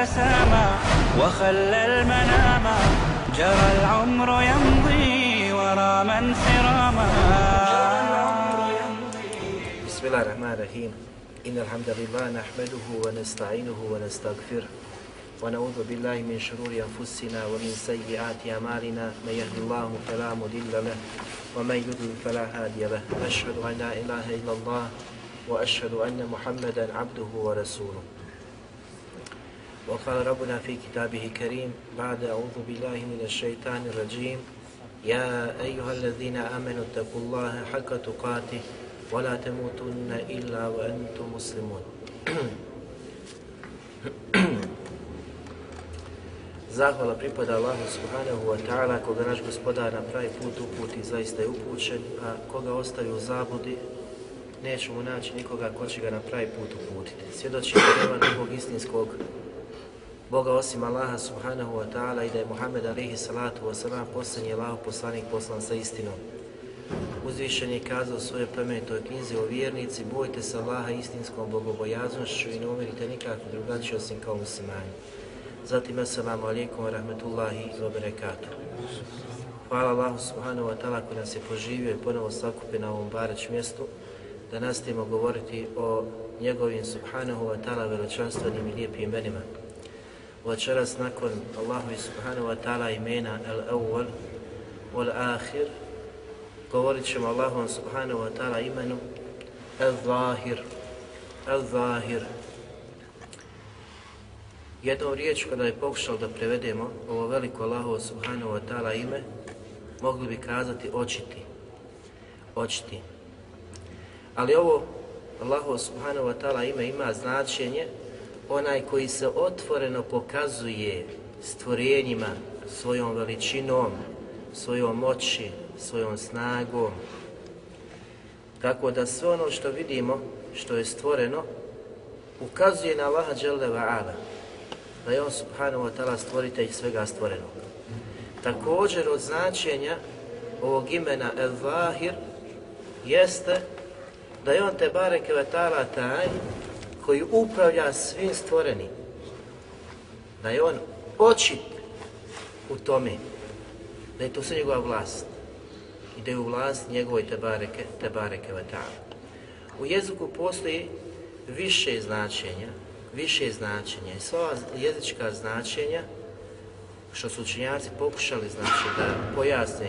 تسامى وخلى المنام. جرى العمر يمضي ورا من سراما بسم الله الرحمن الرحيم. إن الحمد لله نحمده ونستعينه ونستغفره ونعوذ بالله من شرور أنفسنا ومن سيئات أعمالنا. من يهد الله فلا مضل له ومن يضلل فلا هادي له. أشهد أن لا إله إلا الله وأشهد أن محمدا عبده ورسوله. وقال ربنا في كتابه الكريم بعد أعوذ بالله من الشيطان الرجيم يا أيها الذين آمنوا اتقوا الله حق تقاته ولا تموتن إلا وأنتم مسلمون Zahvala pripada Allahu subhanahu wa ta'ala koga naš gospodar na pravi put uputi zaista je upućen, a koga ostavi u zabudi neće mu naći nikoga ko će ga na pravi put uputiti. Svjedoči da nema drugog istinskog Boga osim Allaha subhanahu wa ta'ala i da je Muhammed alihi salatu wa salam posljednji Allah poslanik poslan sa istinom. Uzvišen je kazao svoje plemenitoj knjizi o vjernici, bojte se Allaha istinskom bogobojaznošću i ne umirite nikako drugačije osim kao muslimani. Zatim, assalamu alaikum wa rahmetullahi wa barakatuh. Hvala Allahu subhanahu wa ta'ala koji nas je poživio i ponovo sakupi na ovom bareć mjestu da nastavimo govoriti o njegovim subhanahu wa ta'ala veličanstvenim i lijepim imenima. Večeras nakon Allahu subhanahu wa ta'ala imena al-awwal wal-akhir govorit ćemo Allahom subhanahu wa ta'ala imenu al-zahir al-zahir Jednom riječ kada je pokušao da prevedemo ovo veliko Allahovo subhanahu wa ta'ala ime, mogli bi kazati očiti. Očiti. Ali ovo Allahovo subhanahu wa ta'ala ime ima značenje onaj koji se otvoreno pokazuje stvorenjima svojom veličinom, svojom moći, svojom snagom. Tako da sve ono što vidimo, što je stvoreno, ukazuje na Allaha Đalla wa'ala da je on subhanahu wa ta'ala stvoritelj svega stvorenog. Također od značenja ovog imena El Vahir jeste da je on te bareke ve ta'ala taj koji upravlja svim stvorenim. Da je on očit u tome, da je to sve njegova vlast i da je u vlast njegovoj te bareke, te bareke. U jeziku postoji više značenja, više značenja i sva jezička značenja što su učenjaci pokušali znači da pojasne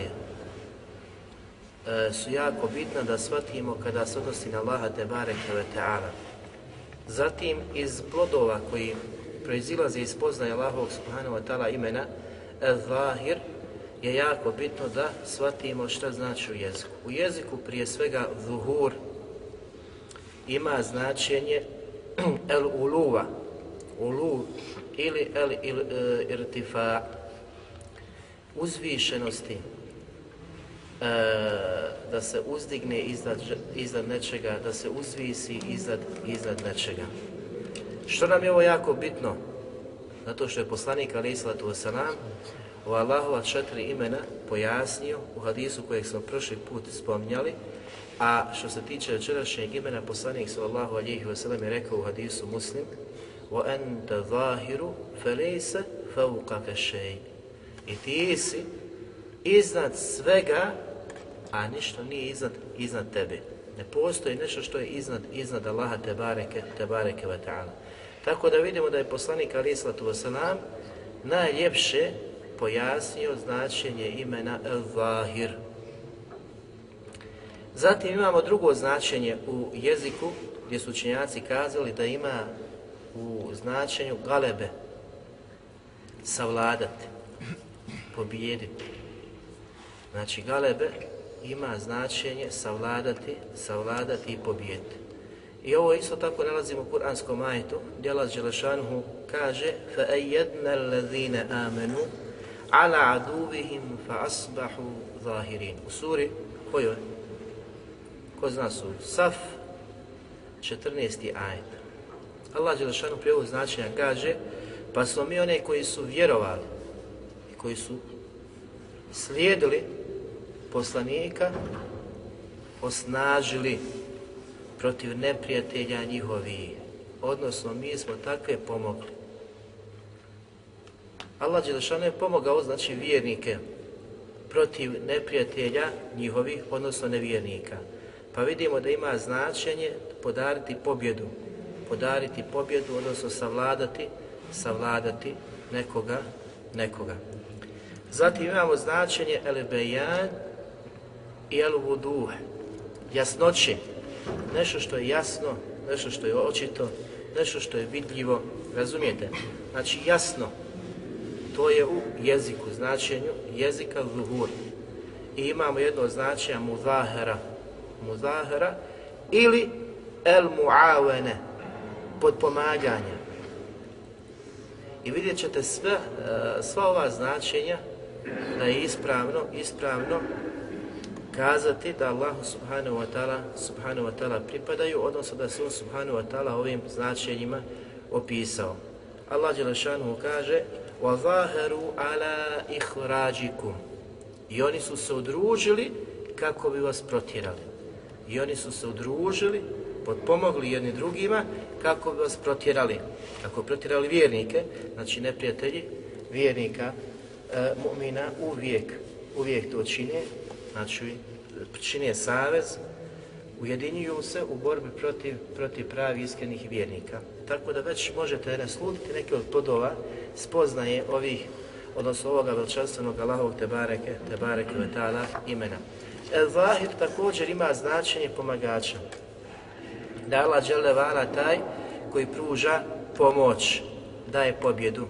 e, su jako bitna da shvatimo kada se odnosi na Allaha te bareke ve. Zatim iz plodova koji proizilaze iz poznaje Allahovog subhanahu wa ta'ala imena Zahir je jako bitno da shvatimo šta znači u jeziku. U jeziku prije svega zuhur ima značenje el uluva, ulu ili el il, e, irtifa, uzvišenosti, da se uzdigne iznad, iznad nečega, da se uzvisi iznad, iznad nečega. Što nam je ovo jako bitno? Zato što je poslanik Ali Islatu Wasalam u Allahova četiri imena pojasnio u hadisu kojeg smo prošli put spominjali, A što se tiče večerašnjeg imena, poslanik sallallahu alihi wasallam je rekao u hadisu muslim وَأَنْتَ ظَاهِرُ فَلَيْسَ فَوْقَكَ شَيْءٍ I ti si iznad svega, a ništa nije iznad, iznad tebe. Ne postoji nešto što je iznad, iznad Allaha te bareke, te bareke wa ta'ala. Tako da vidimo da je poslanik Ali Islatu wasalam najljepše pojasnio značenje imena El-Zahir, Zatim imamo drugo značenje u jeziku gdje su učenjaci kazali da ima u značenju galebe savladati, pobijediti. Znači, galebe ima značenje savladati, savladati i pobijediti. I ovo isto tako nalazimo u Kur'anskom ajetu, gdje Allah Đelešanuhu kaže فَأَيَّدْنَا الَّذِينَ آمَنُوا عَلَى عَدُوبِهِمْ فَأَصْبَحُوا ظَاهِرِينَ U suri, kojoj? Ko zna suru? Saf, 14. ajet. Allah Đelešanuhu prije ovog značenja kaže pa smo mi one koji su vjerovali i koji su slijedili poslanika osnažili protiv neprijatelja njihovi. Odnosno, mi smo takve pomogli. Allah Đelešanu je pomogao, znači, vjernike protiv neprijatelja njihovih, odnosno nevjernika. Pa vidimo da ima značenje podariti pobjedu. Podariti pobjedu, odnosno savladati, savladati nekoga, nekoga. Zatim imamo značenje elebejan, jel vuduh, jasnoće, nešto što je jasno, nešto što je očito, nešto što je vidljivo, razumijete? Znači jasno, to je u jeziku, značenju jezika zuhur. I imamo jedno značenje muzahara, muzahara ili el muavene, podpomaganja. I vidjet ćete sve, eh, sva ova značenja da je ispravno, ispravno kazati da Allah subhanahu wa ta'ala subhanahu wa ta'ala pripadaju, odnosno da se on subhanahu wa ta'ala ovim značenjima opisao. Allah Đelešanu kaže وَظَاهَرُوا عَلَى إِخْرَاجِكُمْ I oni su se udružili kako bi vas protjerali. I oni su se udružili, potpomogli jedni drugima kako bi vas protjerali. Kako protjerali vjernike, znači neprijatelji vjernika, e, mu'mina uvijek, uvijek to čine, znači čine savez, ujedinjuju se u borbi protiv, protiv pravi iskrenih vjernika. Tako da već možete naslutiti neke od podova spoznaje ovih, odnosno ovoga veličanstvenog Allahovog Tebareke, Tebareke Vetala imena. El Zahir također ima značenje pomagača. Da Allah Đelevala taj koji pruža pomoć, daje pobjedu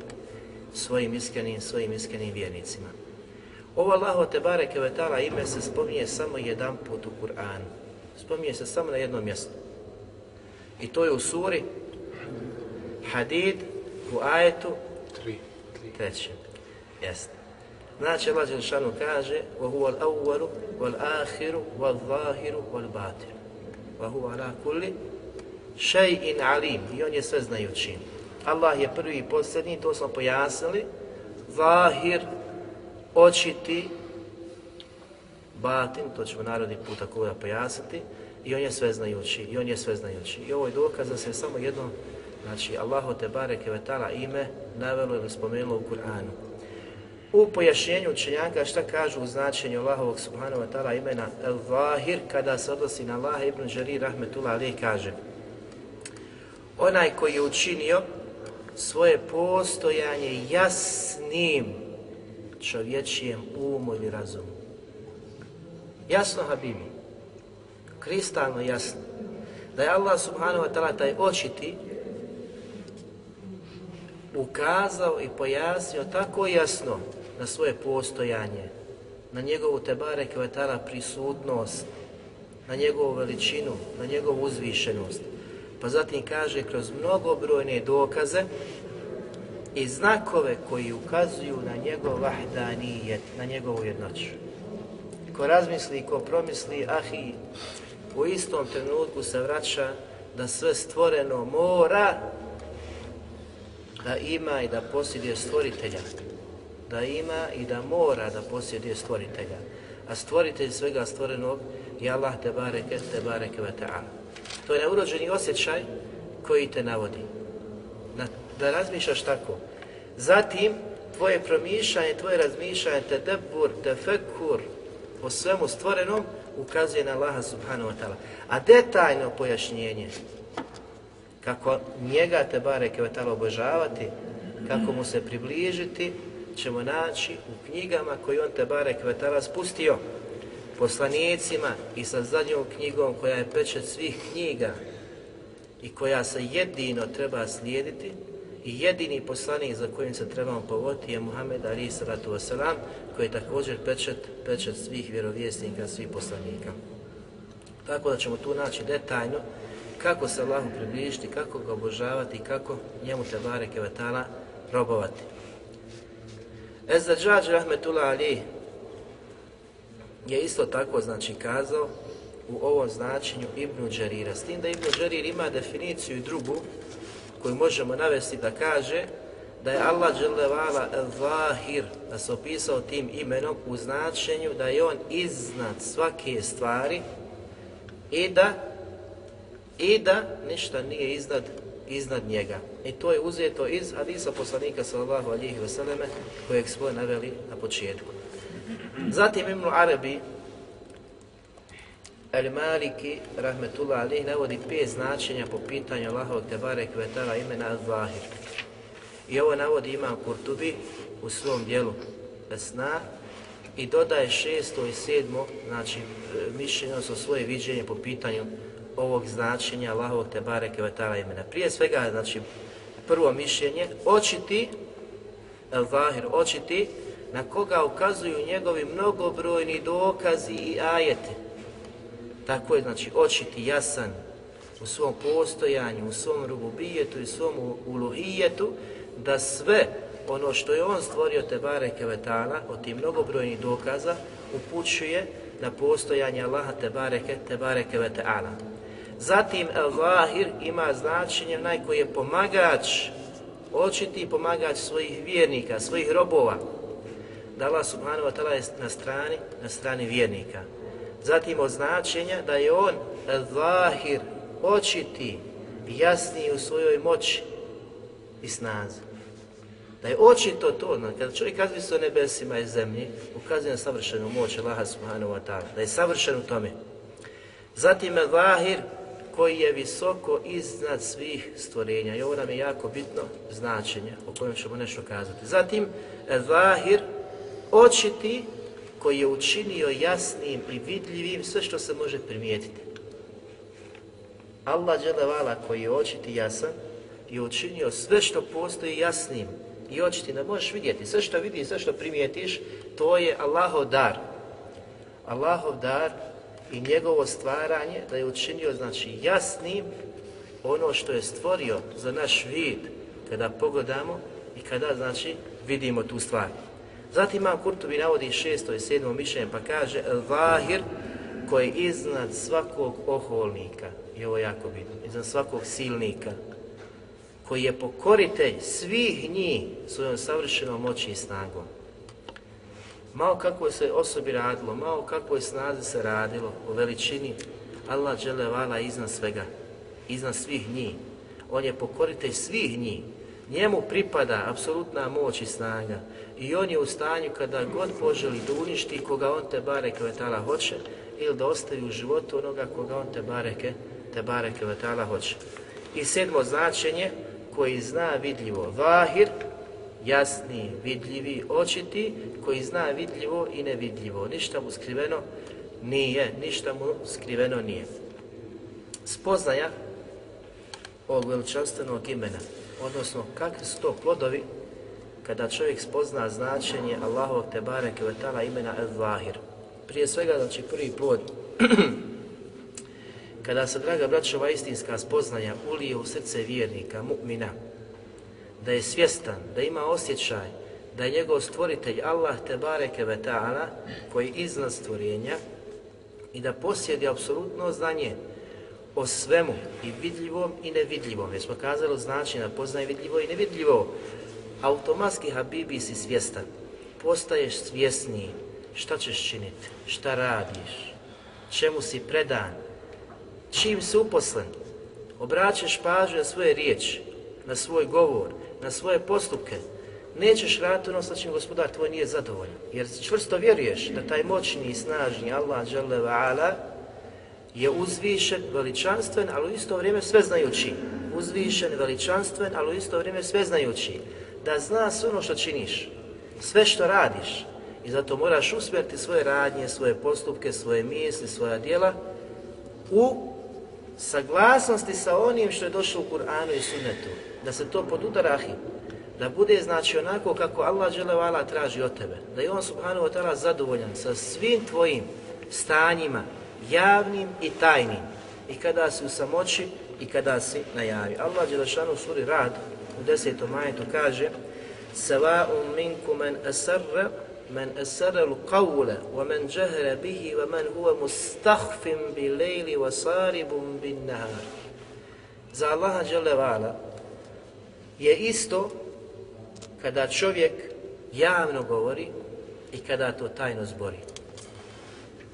svojim iskrenim, svojim iskrenim vjernicima. Ovo Allaho te bareke ve ta'ala ime se spominje samo jedan put u Kur'anu. Spominje se samo na jednom mjestu. I to je u suri Hadid u ajetu trećem. Jeste. Znači Allah Đelšanu kaže وَهُوَ الْأَوَّلُ وَالْآخِرُ وَالْظَاهِرُ وَالْبَاتِرُ وَهُوَ عَلَى كُلِّ شَيْءٍ عَلِيمٍ I on je sve znajući. Allah je prvi i posljednji, to smo pojasnili. Zahir, očiti, batin, to ćemo narodni put tako da pojasniti, i on je sveznajući, i on je sveznajući. I ovo je dokaz da se samo jedno, znači Allahu te bareke ve ta'ala ime navelo ili spomenulo u Kur'anu. U pojašnjenju učenjaka šta kažu u značenju Allahovog subhanahu wa ta'ala imena El-Zahir, kada se odnosi na Allaha ibn Đarir rahmetullah alih kaže onaj koji je učinio svoje postojanje jasnim čovječijem umu ili razumu. Jasno, Habibi, kristalno jasno, da je Allah subhanahu wa ta'ala taj očiti ukazao i pojasnio tako jasno na svoje postojanje, na njegovu tebare kvetara prisutnost, na njegovu veličinu, na njegovu uzvišenost. Pa zatim kaže kroz mnogobrojne dokaze i znakove koji ukazuju na njegov vahdanijet, na njegovu jednoću. Ko razmisli, ko promisli, ahi, u istom trenutku se vraća da sve stvoreno mora da ima i da posjeduje stvoritelja. Da ima i da mora da posjeduje stvoritelja. A stvoritelj svega stvorenog je Allah te bareke, te bareke ve ta'ala. To je neurođeni osjećaj koji te navodi. Da razmišljaš tako. Zatim, tvoje promišljanje, tvoje razmišljanje, te debur, te fekur, o svemu stvorenom, ukazuje na Allaha subhanahu wa ta'ala. A detaljno pojašnjenje, kako njega te bareke wa ta'ala obožavati, kako mu se približiti, ćemo naći u knjigama koje on te bareke wa ta'ala spustio poslanicima i sa zadnjom knjigom koja je pečet svih knjiga i koja se jedino treba slijediti i jedini poslanik za kojim se trebamo povoditi je Muhammed Ali Salatu Wasalam, koji je također pečet, pečet svih vjerovjesnika, svih poslanika. Tako da ćemo tu naći detaljno kako se Allahu približiti, kako ga obožavati, i kako njemu te bareke vatala robovati. Ezdađađ Rahmetullah Ali je isto tako znači kazao u ovom značenju Ibnu Đarira. S tim da Ibnu Đarir ima definiciju i drugu koju možemo navesti da kaže da je Allah dželevala zahir, da se opisao tim imenom u značenju da je on iznad svake stvari i da i da ništa nije iznad iznad njega. I to je uzeto iz hadisa poslanika sallallahu alihi vseleme kojeg smo naveli na početku. Zatim Ibn Arabi El Maliki, rahmetullah alih, navodi pet značenja po pitanju Allahovog tebare kvetala imena Al-Zahir. I ovo navodi Imam Kurtubi u svom dijelu Esna i dodaje šesto i sedmo, znači e, mišljenje, odnosno svoje viđenje po pitanju ovog značenja Allahovog tebare kvetala imena. Prije svega, znači, prvo mišljenje, očiti, Al-Zahir, očiti, na koga ukazuju njegovi mnogobrojni dokazi i ajete tako je znači očiti jasan u svom postojanju, u svom rububijetu i svom uluhijetu, da sve ono što je on stvorio te bareke vetala, od tih mnogobrojnih dokaza, upućuje na postojanje Allaha te bareke, te bareke vetala. Zatim El-Zahir ima značenje onaj koji je pomagač, očiti pomagač svojih vjernika, svojih robova. Da Allah subhanahu wa ta'ala je na strani, na strani vjernika. Zatim od značenja da je on zahir, očiti, jasniji u svojoj moći i snazi. Da je očito to, kada čovjek kazuje se o nebesima i zemlji, ukazuje na savršenu moć Allaha subhanahu wa ta'ala, da je savršen u tome. Zatim je zahir koji je visoko iznad svih stvorenja. I ovo nam je jako bitno značenje o kojem ćemo nešto kazati. Zatim, zahir očiti koji je učinio jasnim i vidljivim sve što se može primijetiti. Allah dželevala koji je očiti jasan je učinio sve što postoji jasnim i očiti da možeš vidjeti. Sve što vidiš, sve što primijetiš, to je Allahov dar. Allahov dar i njegovo stvaranje da je učinio znači jasnim ono što je stvorio za naš vid kada pogledamo i kada znači vidimo tu stvar. Zatim Imam Kurtubi navodi šesto i sedmo mišljenje pa kaže Vahir koji je iznad svakog oholnika, i ovo jako bitno, iznad svakog silnika, koji je pokoritelj svih njih svojom savršenom moći i snagom. Malo kako se osobi radilo, malo kako je snazi se radilo o veličini, Allah džele vala iznad svega, iznad svih njih. On je pokoritelj svih njih. Njemu pripada apsolutna moć i snaga i on je u stanju kada god poželi da uništi koga on te bareke vetala hoće ili da ostavi u životu onoga koga on te bareke, te bareke vetala hoće. I sedmo značenje koji zna vidljivo vahir, jasni, vidljivi, očiti, koji zna vidljivo i nevidljivo. Ništa mu skriveno nije, ništa mu skriveno nije. Spoznaja ovog veličanstvenog imena, odnosno kakvi su to plodovi kada čovjek spozna značenje Allahovog te bareke vetala imena El-Zahir. Prije svega, znači prvi plod, kada se, draga braćova, istinska spoznanja ulije u srce vjernika, mu'mina, da je svjestan, da ima osjećaj, da je njegov stvoritelj Allah te bareke vetala, koji iznad stvorenja, i da posjedi apsolutno znanje o svemu i vidljivom i nevidljivom. Jer smo kazali znači na poznaje vidljivo i nevidljivo. Automatski Habibi si svjestan, postaješ svjesniji. Šta ćeš činiti, šta radiš, čemu si predan, čim si uposlen, obraćaš pažnju na svoje riječi, na svoj govor, na svoje postupke, nećeš raditi ono sa čim gospodar tvoj nije zadovoljan. Jer čvrsto vjeruješ da taj moćni i snažni Allah Jalla wa'ala je uzvišen, veličanstven, ali u isto vrijeme sveznajući. Uzvišen, veličanstven, ali u isto vrijeme sveznajući da zna sve ono što činiš, sve što radiš. I zato moraš usmjeriti svoje radnje, svoje postupke, svoje misli, svoja djela u saglasnosti sa onim što je došlo u Kur'anu i Sunnetu, da se to podudara da bude znači onako kako Allah dželevala traži od tebe, da je on subhanahu wa ta'ala zadovoljan sa svim tvojim stanjima, javnim i tajnim, i kada si u samoći i kada si na javi. Allah Đelešanu suri Rad u desetom majetu kaže Sava'un minku men asarra men asarra l'qawla wa men džahra bihi wa men huwa mustahfim bi lejli wa saribum bin nahar. Za Allaha Đelevala je isto kada čovjek javno govori i kada to tajno zbori.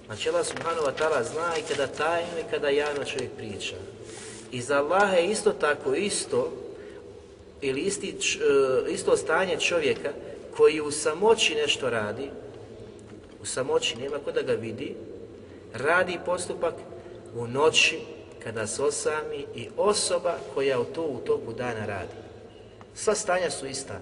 Znači Allah subhanahu wa ta'ala zna i kada tajno i kada javno čovjek priča. I za Allaha je isto tako, isto, ili isti, e, isto stanje čovjeka koji u samoći nešto radi, u samoći nema ko da ga vidi, radi postupak u noći kada se osami i osoba koja u to u toku dana radi. Sva stanja su ista.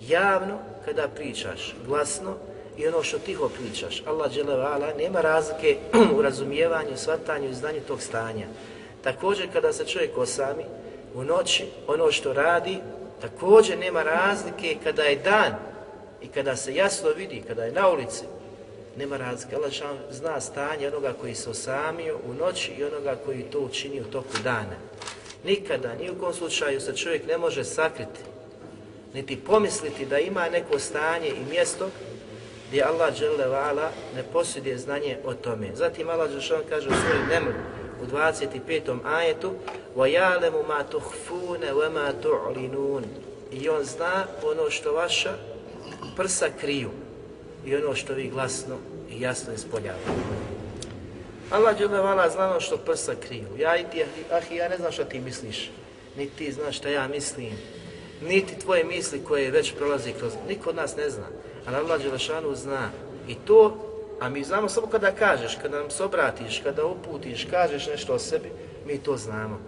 Javno kada pričaš, glasno i ono što tiho pričaš. Allah dželevala nema razlike u razumijevanju, svatanju i znanju tog stanja. Također kada se čovjek osami u noći, ono što radi, također nema razlike kada je dan i kada se jasno vidi, kada je na ulici, nema razlike. Allah zna stanje onoga koji se osamio u noći i onoga koji to učini u toku dana. Nikada, ni u kom slučaju se čovjek ne može sakriti, niti pomisliti da ima neko stanje i mjesto gdje Allah ne posjeduje znanje o tome. Zatim Allah kaže u svojoj Nemr, u 25. ajetu وَيَعْلَمُ مَا تُخْفُونَ وَمَا تُعْلِنُونَ I on zna ono što vaša prsa kriju i ono što vi glasno i jasno ispoljavate. Allah dželevala zna ono što prsa kriju. Ja i ti, ah, ja ne znam što ti misliš, niti ti znaš šta ja mislim, niti tvoje misli koje već prolazi kroz... Niko od nas ne zna, ali Allah Đelešanu zna. I to A mi znamo samo kada kažeš, kada nam se obratiš, kada uputiš, kažeš nešto o sebi, mi to znamo.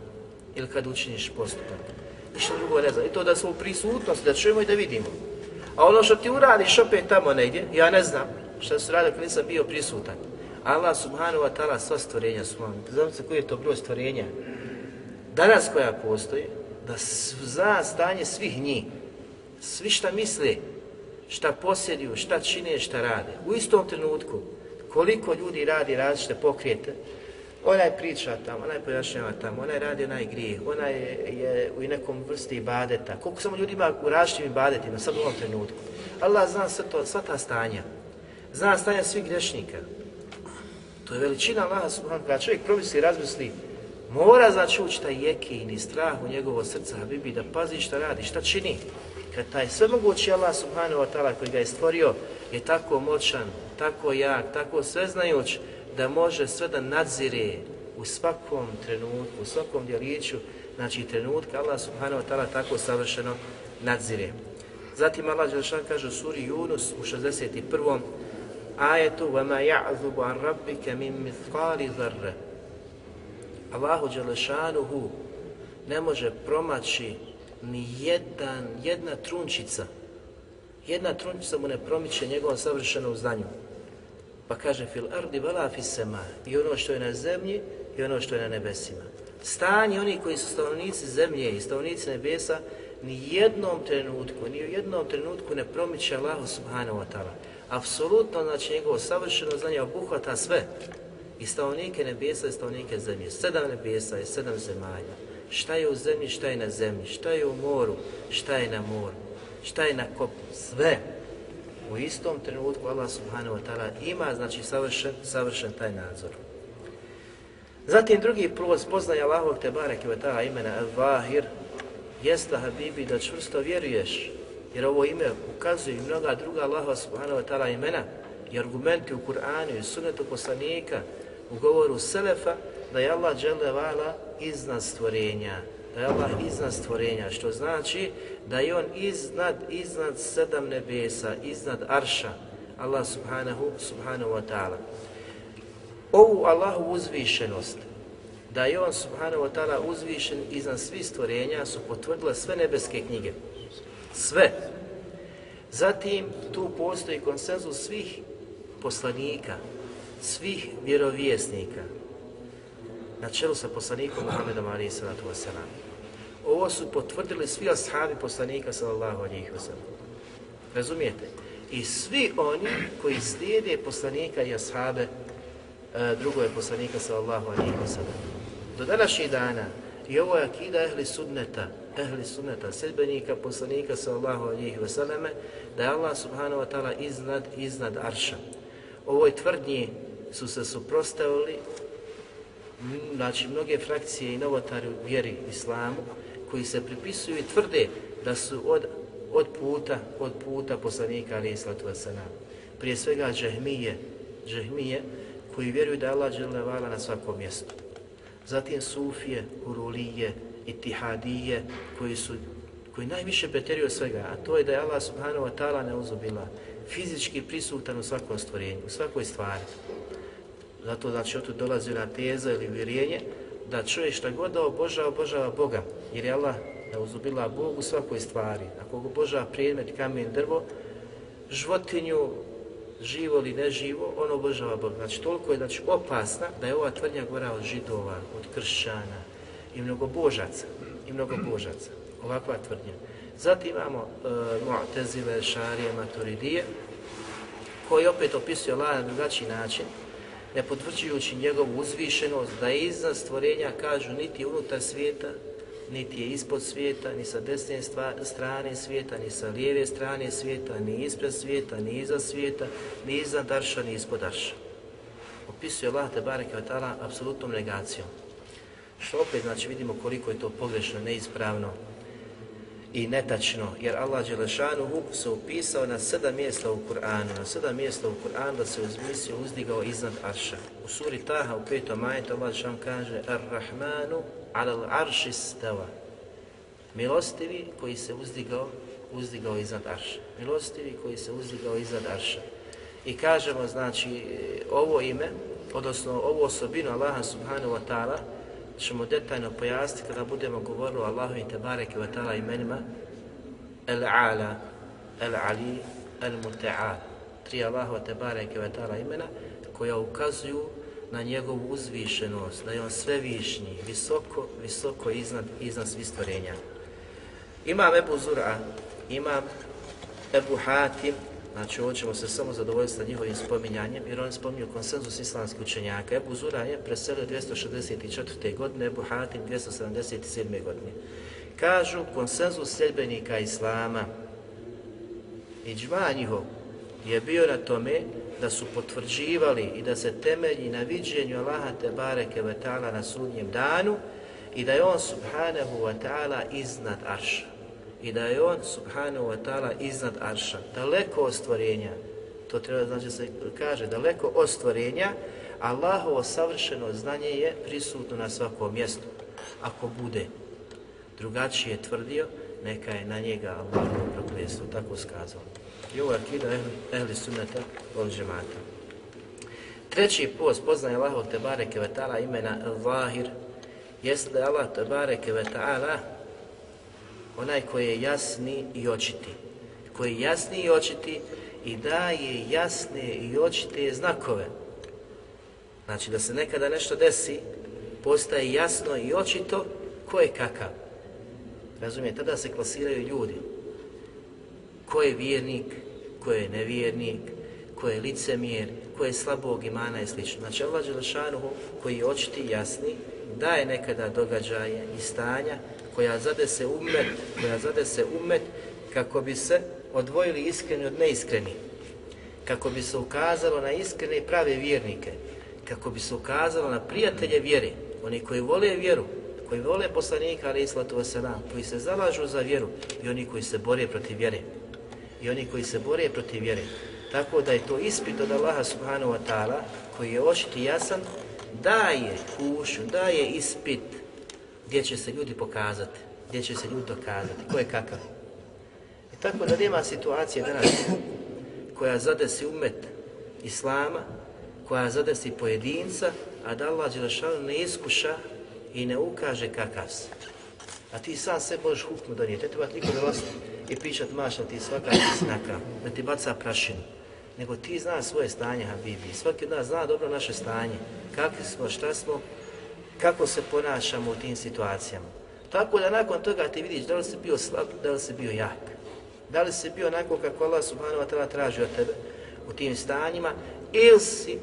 Ili kad učiniš postupak. Ništa drugo ne znam. I to da smo u prisutnosti, da čujemo i da vidimo. A ono što ti uradiš opet tamo negdje, ja ne znam što su radio kad nisam bio prisutan. Allah subhanahu wa ta'ala sva stvorenja su vam. Znam se koji je to broj stvorenja. Danas koja postoji, da zna stanje svih njih. Svi šta misli, šta posjeduju, šta čine, šta rade. U istom trenutku, koliko ljudi radi različite pokrijete, onaj priča tamo, onaj pojašnjava tamo, onaj radi onaj grijeh, onaj je, je u nekom vrsti ibadeta. Koliko samo ljudi ima u različitim ibadetima, sad u ovom trenutku. Allah zna sve to, sva ta stanja. Zna stanja svih grešnika. To je veličina Allaha subhanahu kada čovjek promisli i razmisli, mora znači ući taj jekin i strah u njegovo srca, Habibi, da pazi šta radi, šta čini kad taj svemogući Allah subhanahu wa ta'ala koji ga je stvorio je tako moćan, tako jak, tako sveznajuć da može sve da nadzire u svakom trenutku, u svakom djeliću, znači trenutka Allah subhanahu wa ta'ala tako savršeno nadzire. Zatim Allah Đelšan kaže u suri Yunus u 61. ajetu وَمَا يَعْذُبُ عَنْ رَبِّكَ مِنْ مِثْقَالِ ذَرَّ Allahu Đelešanuhu ne može promaći ni jedan, jedna trunčica, jedna trunčica mu ne promiče njegovom savršenom znanju. Pa kaže fil ardi valafi sema, i ono što je na zemlji i ono što je na nebesima. Stanje oni koji su stanovnici zemlje i stanovnici nebesa, ni jednom trenutku, ni u jednom trenutku ne promiče Allah subhanahu wa ta'ala. Apsolutno, znači njegovo savršeno znanje obuhvata sve. I stanovnike nebesa i stanovnike zemlje. Sedam nebesa i sedam zemalja šta je u zemlji, šta je na zemlji, šta je u moru, šta je na moru, šta je na kopu, sve. U istom trenutku Allah subhanahu wa ta'ala ima, znači, savršen, savršen taj nadzor. Zatim drugi prvo spoznaje Allahovog te bareke wa ta'ala imena Al-Vahir, jeste Habibi da čvrsto vjeruješ, jer ovo ime ukazuje i mnoga druga Allahova subhanahu wa ta'ala imena i argumenti u Kur'anu i sunetu poslanika, u govoru Selefa, da je Allah dželevala iznad stvorenja, da je Allah iznad stvorenja, što znači da je On iznad, iznad sedam nebesa, iznad arša, Allah subhanahu, subhanahu wa ta'ala. Ovu Allahu uzvišenost, da je On subhanahu wa ta'ala uzvišen iznad svih stvorenja, su potvrdile sve nebeske knjige. Sve. Zatim tu postoji konsenzus svih poslanika, svih vjerovjesnika, na čelu sa poslanikom Muhammedom Ali sallatu wasalam. Ovo su potvrdili svi ashabi poslanika sallallahu alaihi wasalam. Razumijete? I svi oni koji slijede poslanika i ashabe e, drugo je poslanika sallallahu alaihi wasalam. Do današnjih dana i ovo je akida ehli sunneta, ehli sunneta, sedbenika poslanika sallallahu alaihi wasallam, da je Allah subhanahu wa ta'ala iznad, iznad arša. Ovoj tvrdnji su se suprostavili znači mnoge frakcije i novotari u vjeri islamu koji se pripisuju i tvrde da su od, od puta, od puta poslanika ali islatu wasalam. Prije svega džahmije, džahmije koji vjeruju da je Allah dželevala na svakom mjestu. Zatim sufije, hurulije, itihadije koji su koji najviše preterio svega, a to je da je Allah subhanahu wa ta'ala neuzubila fizički prisutan u svakom stvorenju, u svakoj stvari. Zato znači od dolazi na teza ili vjerenje da čovjek šta god da obožava, obožava Boga. Jer je Allah da uzubila Bog u svakoj stvari. Ako ga obožava predmet, kamen, drvo, životinju, živo ili neživo, on obožava Bog. Znači toliko je znači, opasna da je ova tvrdnja gora od židova, od kršćana i mnogo božaca. I mnogo božaca. Ovakva tvrdnja. Zatim imamo e, uh, Mu'tezile, Šarije, Maturidije, koji opet opisuje Allah na drugačiji način, ne potvrđujući njegovu uzvišenost, da je iznad stvorenja, kažu, niti unutar svijeta, niti je ispod svijeta, ni sa desne strane svijeta, ni sa lijeve strane svijeta, ni ispred svijeta, ni iza svijeta, ni iznad darša, ni ispod darša. Opisuje Allah te bareke vatala apsolutnom negacijom. Što opet znači vidimo koliko je to pogrešno, neispravno, i netačno, jer Allah Đelešanuhu se upisao na sedam mjesta u Kur'anu, na sedam mjesta u Kur'anu da se uzmislio uzdigao iznad Arša. U suri Taha u petom majetu Allah Đelešan kaže Ar-Rahmanu alal arši stava. Milostivi koji se uzdigao, uzdigao iznad Arša. Milostivi koji se uzdigao iznad Arša. I kažemo, znači, e, ovo ime, odnosno ovu osobinu Allaha subhanahu wa ta'ala, ćemo detaljno pojasniti kada budemo govorili o Allahu i Tebareke wa ta'ala imenima El-Ala, El-Ali, El-Mute'al. Tri Allahu i Tebareke wa ta'ala imena koja ukazuju na njegovu uzvišenost, da je on sve višnji, visoko, visoko iznad, iznad svih stvorenja. Imam Ebu Zura, imam Ebu Hatim, Znači, ovo ćemo se samo zadovoljiti sa njihovim spominjanjem, jer oni spominju konsenzus islamskih učenjaka. Ebu Zura je preselio 264. godine, Ebu Hatim 277. godine. Kažu konsenzus sljedbenika Islama i džma njihov je bio na tome da su potvrđivali i da se temelji na viđenju Allaha te bareke ve ta'ala na sudnjem danu i da je on subhanahu wa ta'ala iznad arša i da je on subhanahu wa ta'ala iznad arša, daleko od stvorenja, to treba znači se kaže, daleko od stvorenja, Allahovo savršeno znanje je prisutno na svakom mjestu. Ako bude drugačije tvrdio, neka je na njega Allahovo proklestvo, tako skazao. I ovo je akida ehli, ehli sunnata od džemata. Treći post poznaje Allahov Tebare Kevetala imena Zahir, jeste da je Allah Tebare Kevetala onaj koji je jasni i očiti. Koji je jasni i očiti i daje jasne i očite znakove. Znači da se nekada nešto desi, postaje jasno i očito ko je kakav. Razumije, tada se klasiraju ljudi. Ko je vjernik, ko je nevjernik, ko je licemjer, ko je slabog imana i sl. Znači Allah Đelešanuhu koji je očiti i jasni, daje nekada događaje i stanja koja zade se umet, koja zade se umet kako bi se odvojili iskreni od neiskreni, kako bi se ukazalo na iskrene i prave vjernike, kako bi se ukazalo na prijatelje vjere, oni koji vole vjeru, koji vole poslanika, ali islatu wasalam, koji se zalažu za vjeru i oni koji se bore protiv vjere. I oni koji se bore protiv vjere. Tako da je to ispit od Allaha subhanahu wa ta'ala, koji je očiti jasan, daje kušu, daje ispit gdje će se ljudi pokazati, gdje će se ljudi dokazati, ko je kakav. I tako da nema situacije danas koja zadesi umet Islama, koja zadesi pojedinca, a da Allah Đelešanu ne iskuša i ne ukaže kakav si. A ti sam se možeš hukmu donijeti, ne treba niko dolaziti i pišat maša ti svaka snaka, da ti baca prašinu. Nego ti zna svoje stanje, Habibi. Svaki od nas zna dobro naše stanje. Kakvi smo, šta smo, kako se ponašamo u tim situacijama. Tako da nakon toga ti vidiš da li si bio slab, da li si bio jak. Da li si bio onako kako Allah subhanahu wa ta'ala traži od tebe u tim stanjima ili si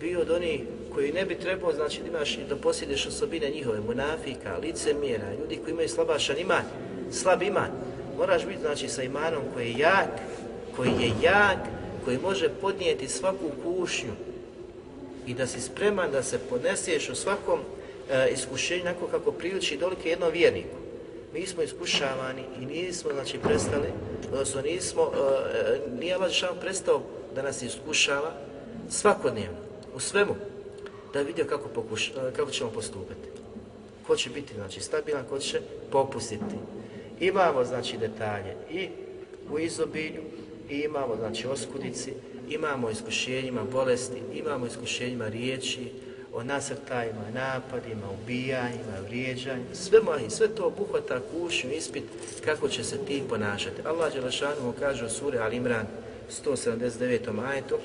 bio od onih koji ne bi trebao, znači da imaš da posjedeš osobine njihove, munafika, licemjera, ljudi koji imaju slabašan iman, slab iman. Moraš biti znači sa imanom koji je jak, koji je jak, koji može podnijeti svaku kušnju i da si spreman da se podneseš u svakom e, iskušenju onako kako priliči dolike jednom vjerniku. Mi smo iskušavani i nismo znači prestali, odnosno nismo, e, e nije Allah prestao da nas iskušava svakodnevno, u svemu, da vidio kako, pokuš, e, kako ćemo postupiti. Ko će biti znači, stabilan, ko će popustiti. Imamo znači detalje i u izobilju, i imamo znači oskudici, imamo iskušenjima bolesti, imamo iskušenjima riječi, o nasrtajima, napadima, ubijanjima, vrijeđanjima, sve mahi, sve to obuhvata kušnju, ispit kako će se ti ponašati. Allah Đelešanu kaže u suri Al-Imran 179. ajetu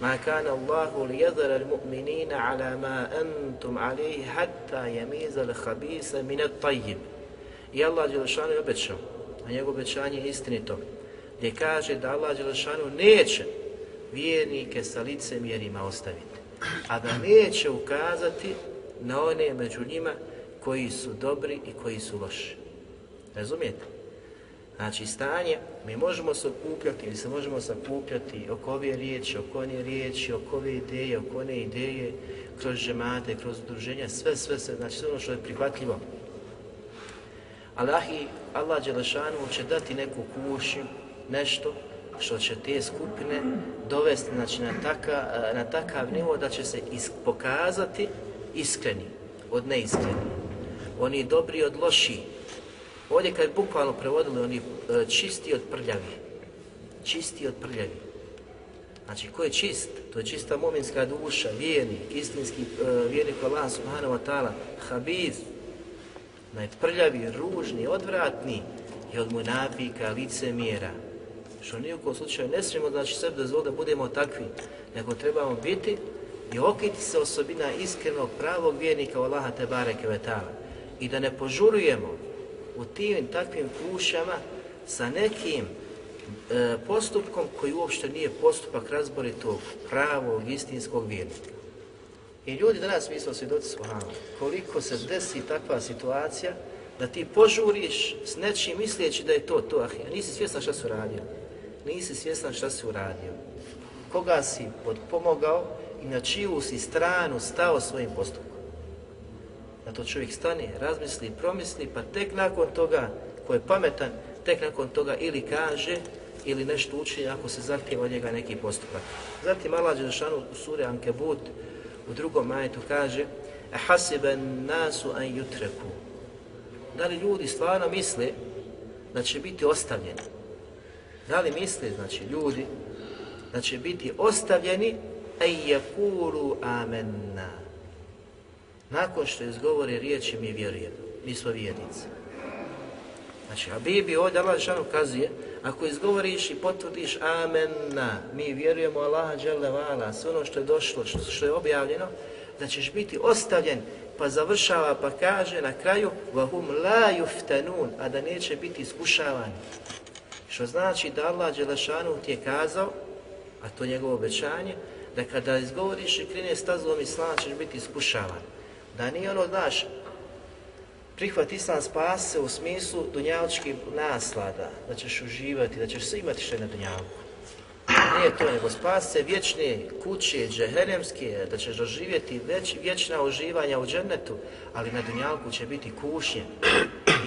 Ma kana Allahu li yadhara al-mu'minina ala ma antum alayhi hatta yamiza al-khabisa min at-tayyib. I Allah Đelešanu je obećao, a njegovo obećanje je istinito, gdje kaže da Allah Đelešanu neće vjernike sa licemjerima ostaviti, a da neće ukazati na one među njima koji su dobri i koji su loši. Razumijete? Znači stanje, mi možemo se okupljati ili se možemo sakupljati oko ove riječi, oko one riječi, oko ove ideje, oko one ideje, kroz žemate, kroz udruženja, sve, sve, sve, znači sve ono što je prihvatljivo. Allah i Allah Đelešanu će dati neku kušnju, nešto što će te skupine dovesti znači, na, taka, na takav nivo da će se is, pokazati iskreni od neiskreni. Oni dobri od loši, Ovdje kad bukvalno prevodili, oni e, čisti od prljavi. Čisti od prljavi. Znači, ko je čist? To je čista mominska duša, vjerni, istinski uh, vjernik Allah subhanahu wa ta'ala, habiz, najprljavi, ružni, odvratni i od munafika, licemjera. Što nije u kom slučaju ne smijemo znači sebe dozvoliti da budemo takvi, nego trebamo biti i okiti se osobina iskrenog pravog vjernika u Allaha te bareke ve. I da ne požurujemo u tim takvim kušama sa nekim e, postupkom koji uopšte nije postupak razboritog pravog istinskog vjernika. I ljudi danas mi smo svjedoci svojama, koliko se desi takva situacija da ti požuriš s nečim misleći da je to to, ah, nisi svjestan šta su radili Nisi svjestan šta si uradio. Koga si podpomogao i na čiju si stranu stao svojim postupkom da to čovjek stane, razmisli, promisli, pa tek nakon toga, ko je pametan, tek nakon toga ili kaže ili nešto uči ako se zahtjeva od njega neki postupak. Zatim Allah Đelšanu u suri Ankebut u drugom majetu kaže Hasiben nasu an jutreku. Da li ljudi stvarno misle da će biti ostavljeni? Da li misle, znači, ljudi da će biti ostavljeni ej yakulu amenna nakon što izgovori riječi mi vjerujemo, mi smo vjernici. Znači, a Bibi ovdje Allah Žešanu kazuje, ako izgovoriš i potvrdiš amenna, mi vjerujemo Allaha Đelevala, sve ono što je došlo, što, što je objavljeno, da ćeš biti ostavljen, pa završava, pa kaže na kraju, vahum la yuftanun, a da neće biti iskušavan. Što znači da Allah Đelešanu ti je kazao, a to je njegovo obećanje, da kada izgovoriš i krene stazom Islama ćeš biti iskušavan. Da nije ono, znaš, prihvat islam spas se u smislu dunjavčkih naslada, da ćeš uživati, da ćeš sve imati što je na dunjavku. Nije to, nego spas se vječne kuće, džeheremske, da ćeš doživjeti već, vječna uživanja u džennetu, ali na dunjavku će biti kušnje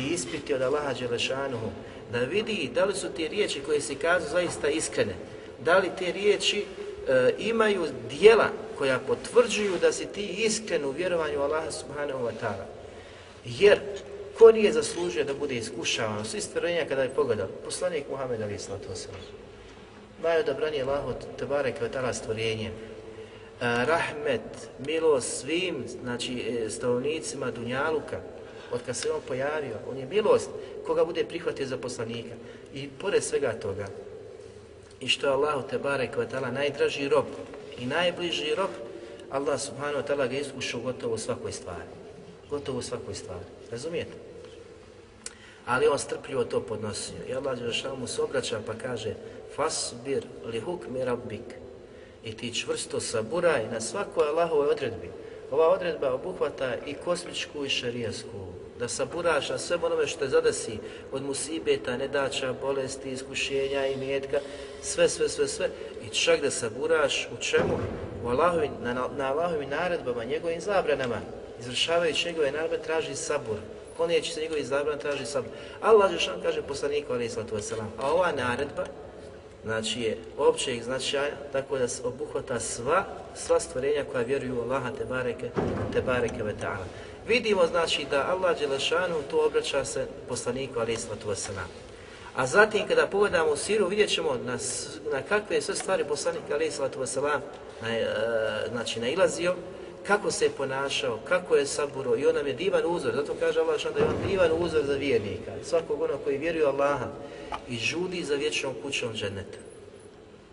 i ispiti od Allaha Đelešanuhu, da vidi da li su te riječi koje si kazu zaista iskrene, da li te riječi e, imaju dijela koja potvrđuju da si ti iskren u vjerovanju Allaha subhanahu wa ta'ala. Jer ko nije zaslužio da bude iskušavan, svi stvorenja kada je pogledali, poslanik Muhammed Ali Islatu Osama, najodabranije Allaho tebare Kvetala stvorenje, e, rahmet, milost svim znači, e, stavnicima Dunjaluka, od kad se on pojavio, on je milost koga bude prihvatio za poslanika. I pored svega toga, i što je Allahu te barek vatala najdraži rob i najbliži rob, Allah subhanahu wa ta'ala ga iskušao gotovo u svakoj stvari. Gotovo u svakoj stvari. Razumijete? Ali on strpljivo to podnosio. I Allah Đelešanu mu se obraća pa kaže Fasbir li hukmi rabbik. I ti čvrsto saburaj na svakoj Allahovoj odredbi. Ova odredba obuhvata i kosmičku i šarijasku. Da saburaš na sve onome što te zadesi od musibeta, nedača, bolesti, iskušenja i mjetka, sve, sve, sve, sve. I čak da saburaš u čemu? U Allahovi, na, na Allahovim naredbama, njegovim zabranama. Izvršavajući njegove naredbe traži sabur. Konijeći se njegovi zabran traži sabur. Allah Žešan kaže poslaniku alaih sallatu wasalam. A ova naredba, znači je općeg značaja, tako da se obuhvata sva, sva stvorenja koja vjeruju u Allaha te bareke, te bareke ve ta'ala. Vidimo znači da Allah Đelešanu to obraća se poslaniku alaih sallatu wasalam. A zatim kada pogledamo u siru vidjet ćemo na, na kakve sve stvari poslanik alaih sallatu wasalam na, e, znači nailazio, kako se je ponašao, kako je saburo i on nam je divan uzor, zato kaže Allah da je on divan uzor za vjernika, svakog onog koji vjeruje Allaha i žudi za vječnom kućom dženeta.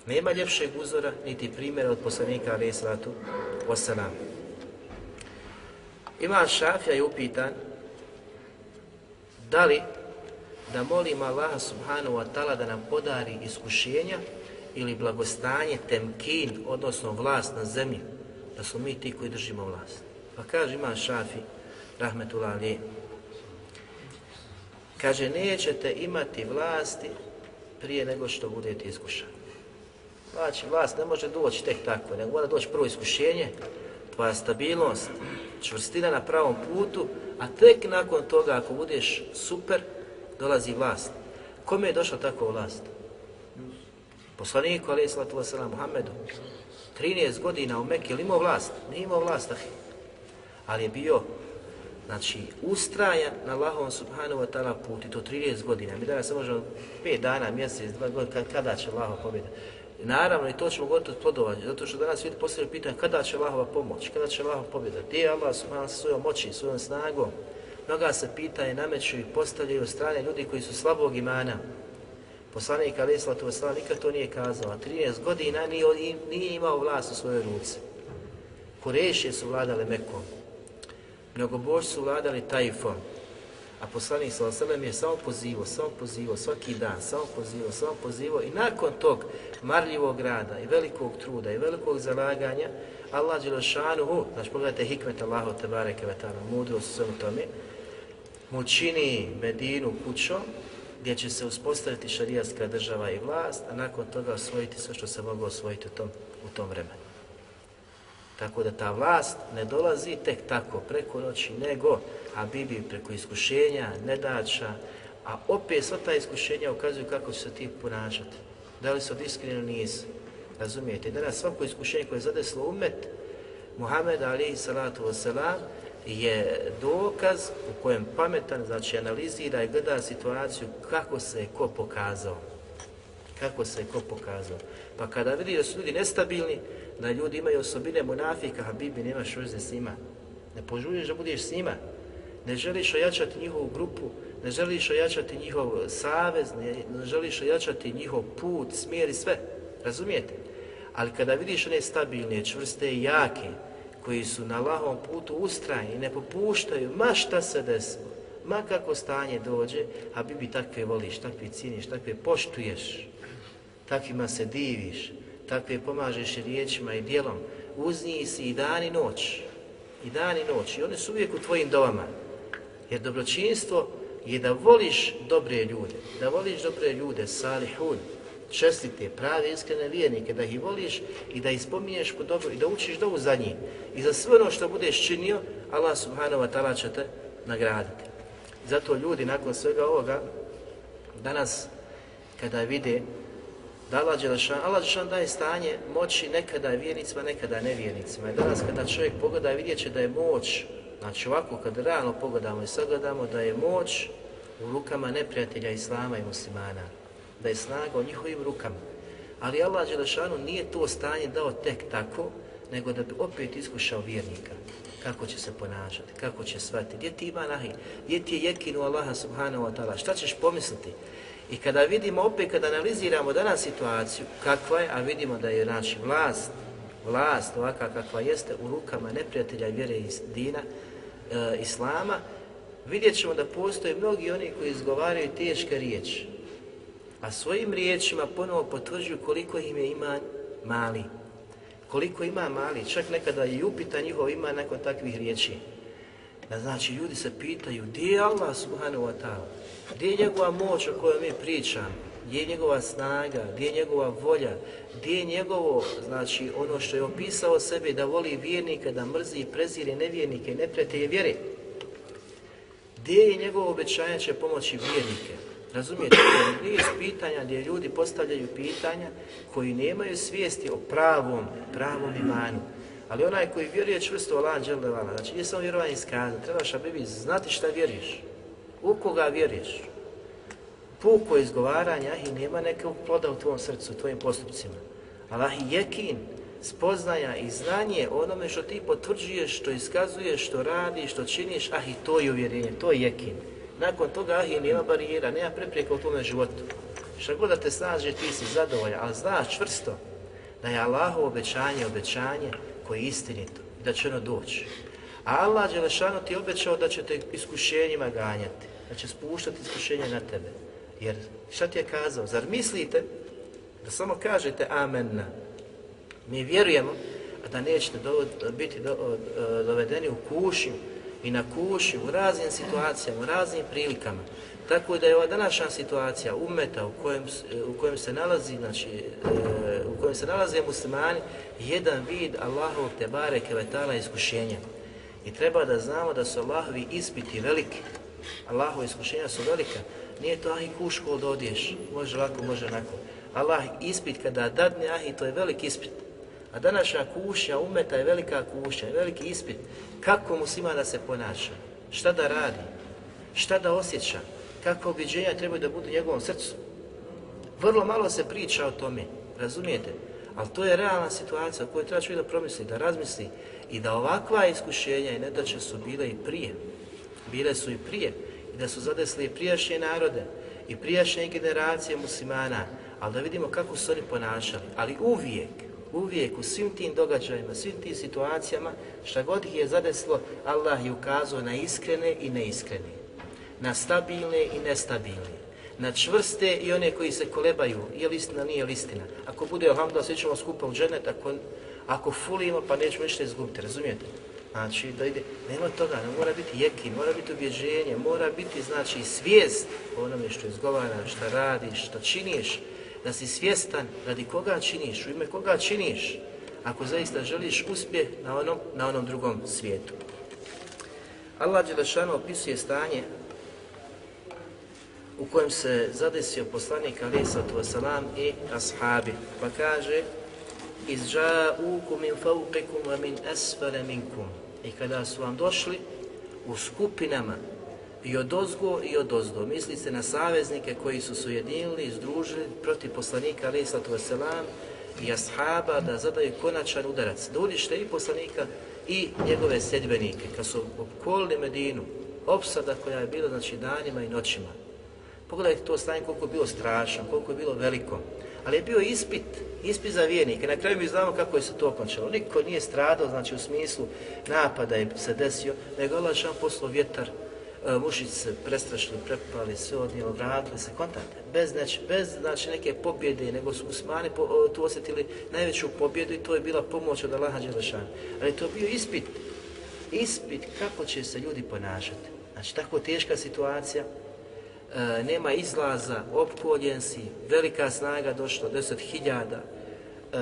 Nema ljepšeg uzora, niti primjera od poslanika alaih sallatu wasalam. Ima Šafija je upitan da li da molim Allaha subhanahu wa ta'ala da nam podari iskušenja ili blagostanje, temkin, odnosno vlast na zemlji, da smo mi ti koji držimo vlast. Pa kaže ima Šafi, rahmetullah alijeh, kaže nećete imati vlasti prije nego što budete iskušani. Znači, vlast ne može doći tek tako, nego mora doći prvo iskušenje, tvoja stabilnost, čvrstina na pravom putu, a tek nakon toga, ako budeš super, dolazi vlast. Kome je došla takva vlast? Poslaniku, ali sallatu wasalam, Muhammedu. 13 godina u Mekke, imao vlast? Nije imao vlast, ah. ali je bio znači, ustrajan na Allahom subhanahu wa ta'ala put i to 13 godina. Mi danas možemo 5 dana, mjesec, 2 godina, kada će Allahova pobjeda. Naravno, i to ćemo govoriti od plodovanja, zato što danas ljudi postavljaju pitanje kada će Allahova pomoć, kada će Allahova pobjeda, gdje je Allah subhanahu sa svojom moći, svojom snagom. Mnoga se pitanje nameću i postavljaju od strane ljudi koji su slabog imana. Poslanik Ali Islatu Vesela nikad to nije kazao, a 13 godina nije, nije imao vlast u svojoj ruci. Kurešije su vladale Mekom, mnogobož su vladali Tajfom, a poslanik sa osalem je samo pozivo, samo pozivo, svaki dan, samo pozivo, samo pozivo i nakon tog marljivog rada i velikog truda i velikog zalaganja, Allah Đelešanuhu, znači pogledajte hikmet Allahu Tebareke Vetana, mudrost u svemu tome, mu čini Medinu kućom gdje će se uspostaviti šarijatska država i vlast, a nakon toga osvojiti sve što se moglo osvojiti u tom, u tom vremenu. Tako da ta vlast ne dolazi tek tako preko noći, nego a preko iskušenja, nedača, a opet sva ta iskušenja ukazuju kako će se ti ponašati. Da li su ili nisi. Razumijete? Danas svako iskušenje koje je zadeslo umet, Muhammed Ali salatu wasalam, je dokaz u kojem pametan znači analizira i gleda situaciju kako se je ko pokazao. Kako se je ko pokazao. Pa kada vidi da su ljudi nestabilni, da ljudi imaju osobine munafika, a Bibi nemaš veze s njima. Ne požuriš da budeš s njima. Ne želiš ojačati njihovu grupu, ne želiš ojačati njihov savez, ne, ne želiš ojačati njihov put, smjer i sve. Razumijete? Ali kada vidiš one stabilne, čvrste i jake, koji su na lahom putu ustrajni i ne popuštaju, ma šta se desilo, ma kako stanje dođe, a bi bi takve voliš, takve ciniš, takve poštuješ, takvima se diviš, takve pomažeš riječima i dijelom, uz njih si i dan i noć, i dan i noć, i one su uvijek u tvojim domama, jer dobročinstvo je da voliš dobre ljude, da voliš dobre ljude, salihun, čestite, prave, iskrene vjernike, da ih voliš i da ih spominješ po dobro i da učiš dovu za njih. I za sve ono što budeš činio, Allah subhanahu wa ta'ala će te nagraditi. Zato ljudi nakon svega ovoga, danas kada vide da Allah Đelešan, Allah Đelešan daje stanje moći nekada vjernicima, nekada nevjernicima. I danas kada čovjek pogleda vidjet će da je moć, znači ovako kada realno pogledamo i sagledamo, da je moć u rukama neprijatelja Islama i muslimana da je snaga u njihovim rukama. Ali Allah Đelešanu nije to stanje dao tek tako, nego da bi opet iskušao vjernika kako će se ponašati, kako će shvatiti, gdje ti ima nahi, gdje ti je jekinu Allaha subhanahu wa ta'ala, šta ćeš pomisliti? I kada vidimo opet, kada analiziramo danas situaciju, kakva je, a vidimo da je naš vlast, vlast ovaka kakva jeste u rukama neprijatelja vjere iz dina, e, Islama, vidjet ćemo da postoje mnogi oni koji izgovaraju teške riječi, a svojim riječima ponovo potvrđuju koliko im je iman mali. Koliko ima mali, čak nekada i upita njihov ima nakon takvih riječi. Da znači, ljudi se pitaju, gdje je Allah subhanahu wa ta'ala? Gdje je njegova moć o kojoj mi pričamo? Gdje je njegova snaga? Gdje je njegova volja? Gdje je njegovo, znači, ono što je opisao sebe da voli vjernike, da mrzi i prezire nevjernike, neprijatelje vjere? Gdje je njegovo obećanje će pomoći vjernike? Razumijete, to je niz pitanja gdje ljudi postavljaju pitanja koji nemaju svijesti o pravom, pravom imanu. Ali onaj koji vjeruje čvrsto Allah dželevana, znači nije samo vjerovanje iskazan, trebaš abibi znati šta vjeruješ, u koga vjeruješ. Puko izgovaranja i nema nekog ploda u tvom srcu, u tvojim postupcima. Allah i jekin, spoznaja i znanje onome što ti potvrđuješ, što iskazuješ, što radiš, što činiš, ah i to je uvjerenje, to je jekin. Nakon toga ah i nema barijera, nema preprijeka u tvome životu. Šta god da te snaži, ti si zadovoljan, ali znaš čvrsto da je Allahovo obećanje, obećanje koje je istinito i da će ono doći. A Allah Đelešanu ti je obećao da će te iskušenjima ganjati, da će spuštati iskušenje na tebe. Jer šta ti je kazao? Zar mislite da samo kažete amenna? Mi vjerujemo a da nećete dovod, biti do, dovedeni u kušnju i na kušnju u raznim situacijama, u raznim prilikama. Tako da je ova današnja situacija umeta u kojem, e, u kojem se nalazi, znači, e, u kojem se nalaze muslimani, jedan vid Allahovog tebare kevetala iskušenja. I treba da znamo da su Allahovi ispiti veliki. Allahove iskušenja su velika. Nije to ahi kuško da odiješ, može lako, može onako. Allah ispit kada dadne ahi, to je veliki ispit. A današnja kušnja umeta je velika kušnja, je veliki ispit. Kako muslima da se ponaša? Šta da radi? Šta da osjeća? Kako objeđenja trebaju da budu u njegovom srcu? Vrlo malo se priča o tome, razumijete? Ali to je realna situacija koju kojoj treba čovjek da promisli, da razmisli i da ovakva iskušenja i nedaće su bile i prije. Bile su i prije i da su zadesli i prijašnje narode i prijašnje generacije muslimana, ali da vidimo kako su oni ponašali. Ali uvijek, uvijek u svim tim događajima, svim tim situacijama, šta god ih je zadeslo, Allah je ukazao na iskrene i neiskrene, na stabilne i nestabilne, na čvrste i one koji se kolebaju, je li istina, nije li istina. Ako bude, ohamda, sve ćemo skupa u dženet, ako, ako fulimo, pa nećemo ništa izgubiti, razumijete? Znači, da ide, nema toga, ne mora biti jeki, mora biti ubjeđenje, mora biti, znači, svijest o onome što izgovaraš, šta radiš, šta činiš, da si svjestan radi koga činiš, u ime koga činiš, ako zaista želiš uspjeh na onom, na onom drugom svijetu. Allah Đelešanu opisuje stanje u kojem se zadesio poslanik alaih sallatu wasalam i ashabi, pa kaže izđa'ukum min fauqikum wa min asfala minkum i kada su vam došli u skupinama i od ozgo i od ozdo. Misli se na saveznike koji su se ujedinili i združili protiv poslanika alaih sallatu wasalam i ashaba da zadaju konačan udarac. Da unište i poslanika i njegove sedbenike. Kad su opkolili Medinu, opsada koja je bila znači danima i noćima. Pogledajte to stanje koliko je bilo strašno, koliko je bilo veliko. Ali je bio ispit, ispit za vjernike. Na kraju mi znamo kako je se to okončalo. Niko nije stradao, znači u smislu napada je se desio, nego Allah šan poslao vjetar, e, mušici se prestrašili, prepali, sve odnijelo, vratili se, kontate. Bez, znači, bez znači, neke pobjede, nego su Usmani po, o, tu osjetili najveću pobjedu i to je bila pomoć od Allaha Đelešana. Ali to je bio ispit, ispit kako će se ljudi ponašati. Znači, tako teška situacija, e, nema izlaza, opkoljen si, velika snaga došla, deset hiljada, e,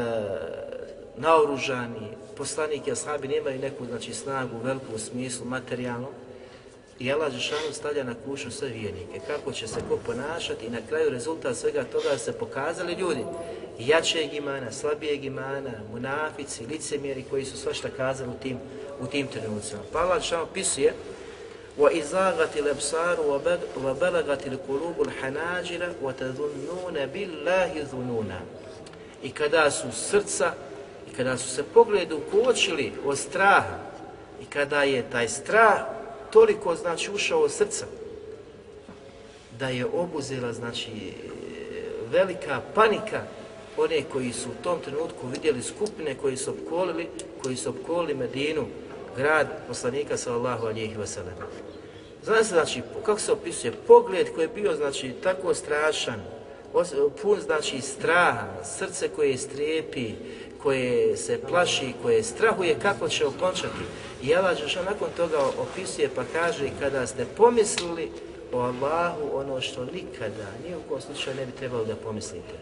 naoružani, poslanik i ashabi nemaju neku znači, snagu veliku u smislu materijalno, i Allah Žešanu stavlja na kušnju sve vijenike, kako će se ko ponašati? I na kraju rezultat svega toga se pokazali ljudi. Jačeg imana, slabijeg imana, munafici, licemjeri koji su svašta kazali u tim, u tim trenucima. Pa Allah Žešanu pisuje وَإِزَاغَتِ الْأَبْصَارُ وَبَلَغَتِ الْقُلُوبُ الْحَنَاجِرَ وَتَذُنُّونَ بِاللَّهِ ذُنُونَ I kada su srca, i kada su se pogledu kočili od straha, i kada je taj strah toliko znači ušao od srca, da je obuzela znači velika panika one koji su u tom trenutku vidjeli skupine koji su opkolili, koji su opkolili Medinu, grad poslanika sallallahu alihi wasallam. Znači, se, znači, kako se opisuje, pogled koji je bio, znači, tako strašan, pun, znači, straha, srce koje strepi, koje se plaši, koje strahuje kako će okončati. I Allah Žešan nakon toga opisuje pa kaže kada ste pomislili o Allahu ono što nikada, nije u kojem slučaju ne bi trebalo da pomislite.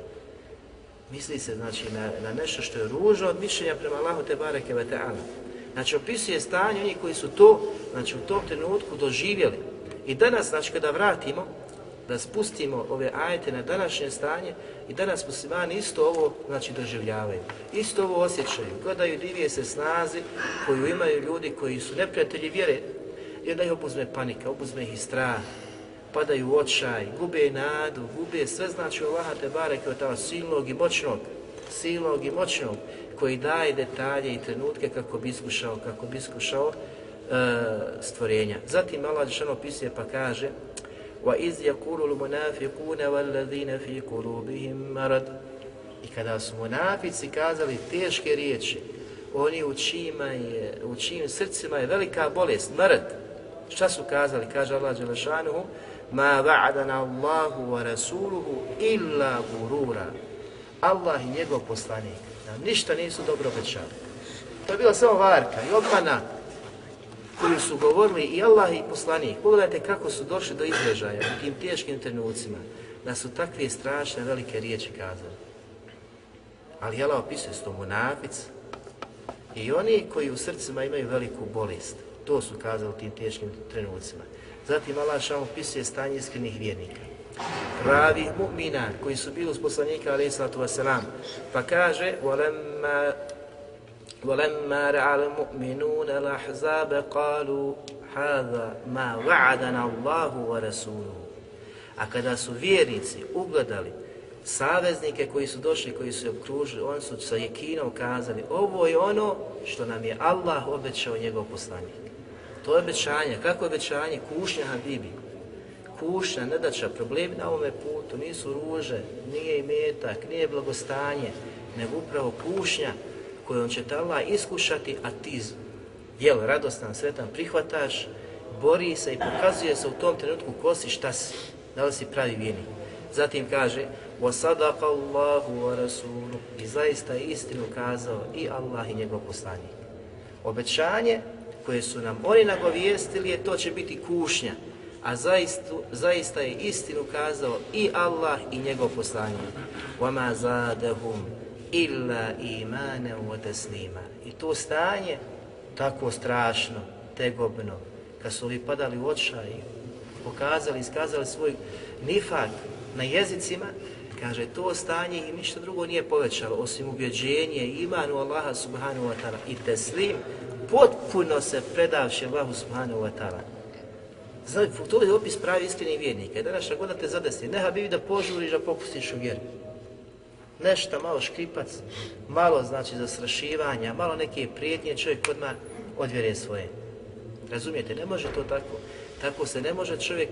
Misli se znači na, na nešto što je ružno od mišljenja prema Allahu te bareke ve ta'ala. Znači opisuje stanje onih koji su to, znači u tom trenutku doživjeli. I danas, znači kada vratimo, da spustimo ove ajete na današnje stanje i danas muslimani isto ovo znači doživljavaju. Isto ovo osjećaju, gledaju divije se snazi koju imaju ljudi koji su neprijatelji vjere, jer da ih obuzme panika, obuzme ih strah, padaju u očaj, gube nadu, gube sve znači Allaha te bareke od ta silnog i moćnog, silnog i moćnog koji daje detalje i trenutke kako bi iskušao, kako bi iskušao e, stvorenja. Zatim Allah Žešano opisuje pa kaže وَإِذْ يَقُولُ الْمُنَافِقُونَ وَالَّذِينَ فِي قُلُوبِهِمْ مَرَدْ I kada su munafici kazali teške riječi, oni u čijima je, u čijim srcima je velika bolest, mrd. Šta su kazali? Kaže Allah Đelešanuhu, ma va'adana Allahu wa rasuluhu illa gurura. Allah i njegov poslanik nam ništa nisu dobro obećali. To je bila samo varka i obmana koju su govorili i Allah i poslanik. Pogledajte kako su došli do izražaja u tim teškim trenucima, da su takve strašne velike riječi kazali. Ali Allah opisuje s to munafic i oni koji u srcima imaju veliku bolest. To su kazali u tim teškim trenucima. Zatim Allah šal opisuje stanje iskrenih vjernika Pravi mu'mina koji su bili uz poslanika alaih sallatu wasalam. Pa kaže وَلَمَّا وَلَمَّا رَعَ الْمُؤْمِنُونَ الْأَحْزَابَ قَالُوا هَذَا مَا وَعَدَنَا اللَّهُ وَرَسُولُهُ A kada su vjernici ugledali saveznike koji su došli, koji su okružili, oni su sa jekinom kazali ovo je ono što nam je Allah obećao njegov poslanik. To je obećanje. Kako je obećanje? Kušnja Habibi. Kušnja, nedača, problemi na ovome putu nisu ruže, nije imetak, nije blagostanje, nego upravo kušnja kojom će te Allah iskušati, a ti, jel, radostan, sretan, prihvataš, bori se i pokazuje se u tom trenutku ko si, šta si, da li si pravi vijeni. Zatim kaže, وَصَدَقَ اللَّهُ وَرَسُولُ I zaista je istinu kazao i Allah i njegov poslanik. Obećanje koje su nam oni nagovijestili je to će biti kušnja, a zaista, zaista je istinu kazao i Allah i njegov poslanik. وَمَا زَادَهُمْ illa imane u odeslima. I to stanje, tako strašno, tegobno, kad su ovi padali u očaj, pokazali, iskazali svoj nifak na jezicima, kaže, to stanje im ništa drugo nije povećalo, osim ubjeđenje, imanu Allaha subhanahu wa ta'ala i teslim, potpuno se predavši Allahu subhanahu wa ta'ala. Znači, to je opis pravi iskreni vjernika. I današnja godina te zadesi, neha bi da požuriš da popustiš u vjeru nešto malo škripac, malo znači zasrašivanja, malo neke prijetnje, čovjek odmah odvjere svoje. Razumijete, ne može to tako. Tako se ne može čovjek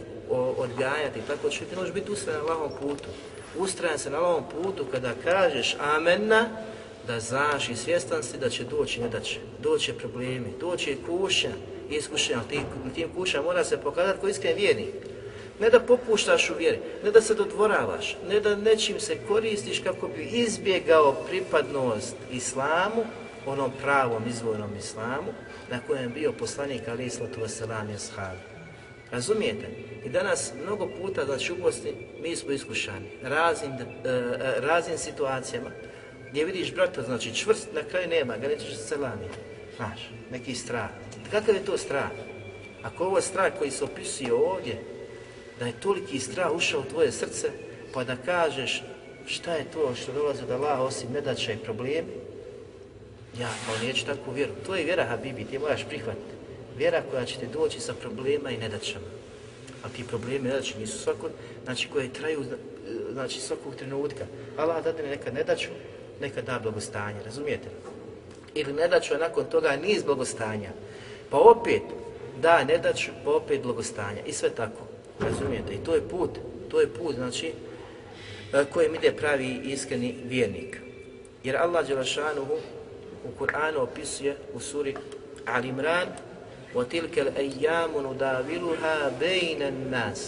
odgajati, tako čovjek ne može biti ustrajan na lavom putu. Ustrajan se na lavom putu kada kažeš amenna, da znaš i svjestan si da će doći, nedaće. Doći problemi, doći kušnja, iskušenja, na tim kućama, mora se pokazati ko iskren vjernik. Ne da popuštaš u vjeri, ne da se dodvoravaš, ne da nečim se koristiš kako bi izbjegao pripadnost islamu, onom pravom izvornom islamu, na kojem bio poslanik Ali Islatu Veselam i Ashabi. Razumijete? I danas mnogo puta, znači u Bosni, mi smo iskušani raznim, e, e, raznim situacijama gdje vidiš brata, znači čvrst, na kraju nema, ga nećeš se lani. Znaš, neki strah. Kakav je to strah? Ako ovo strah koji se opisuje ovdje, da je toliki strah ušao u tvoje srce, pa da kažeš šta je to što dolazi od Allaha osim nedaća i problemi, ja kao neću takvu vjeru. To je vjera Habibi, ti moraš prihvatiti. Vjera koja će ti doći sa problema i nedaćama. A ti problemi nedaće nisu svako, znači koje traju znači svakog trenutka. Allah dadne neka nedaću, neka da blagostanje, razumijete? Ili nedaću, a nakon toga niz blagostanja. Pa opet da nedaću, pa opet blagostanja. I sve tako. Razumijete? I to je put, to je put, znači, e, kojim ide pravi iskreni vjernik. Jer Allah Đelešanuhu u Kur'anu opisuje u suri Ali Imran, وَتِلْكَ الْأَيَّامُ نُدَاوِلُهَا بَيْنَ النَّاسِ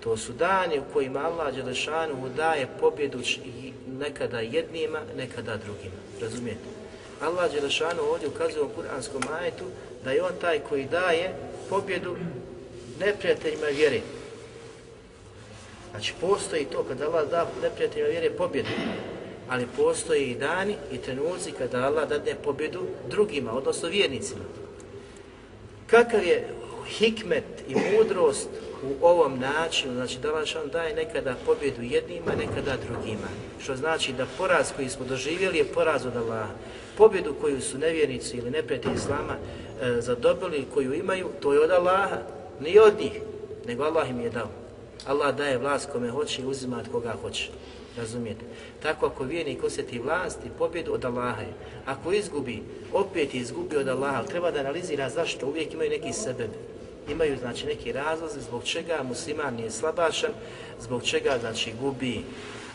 To su dani u kojima Allah Đelešanu daje pobjedu i nekada jednima, nekada drugima. Razumijete? Allah Đelešanu ovdje ukazuje u kuranskom ajetu da je on taj koji daje pobjedu neprijateljima vjere. Znači postoji to kada Allah da neprijateljima vjere pobjedu, ali postoji i dani i trenuci kada Allah dadne pobjedu drugima, odnosno vjernicima. Kakav je hikmet i mudrost u ovom načinu, znači da Allah daje nekada pobjedu jednima, nekada drugima. Što znači da poraz koji smo doživjeli je poraz od Allaha. Pobjedu koju su nevjernici ili neprijeti Islama e, zadobili, koju imaju, to je od Allaha, nije od njih, nego Allah im je dao. Allah daje vlast kome hoće i uzima od koga hoće. Razumijete? Tako ako vjernik osjeti vlast i pobjedu od Allaha je. Ako izgubi, opet izgubi od Allaha, treba da analizira zašto, uvijek imaju neki sebe. Imaju znači neki razlozi zbog čega musliman nije slabašan, zbog čega znači gubi.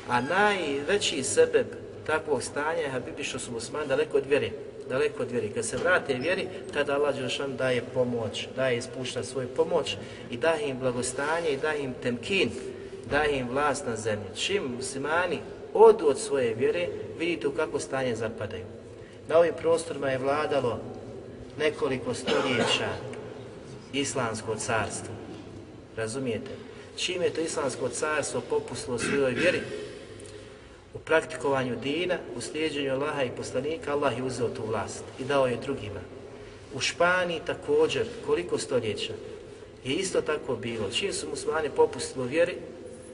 A najveći sebeb takvog stanja je Habibi što su musliman daleko od vjere daleko od vjeri. Kad se vrate vjeri, tada Allah Đelšan daje pomoć, daje ispušta svoju pomoć i daje im blagostanje i daje im temkin, daje im vlast na zemlji. Čim muslimani odu od svoje vjere, vidite u kako stanje zapadaju. Na ovim prostorima je vladalo nekoliko stoljeća islamsko carstvo. Razumijete? Čim je to islamsko carstvo popuslo svojoj vjeri, u praktikovanju dina, u slijedženju Allaha i poslanika, Allah je uzeo tu vlast i dao je drugima. U Španiji također, koliko stoljeća, je isto tako bilo. Čim su muslimani popustili u vjeri,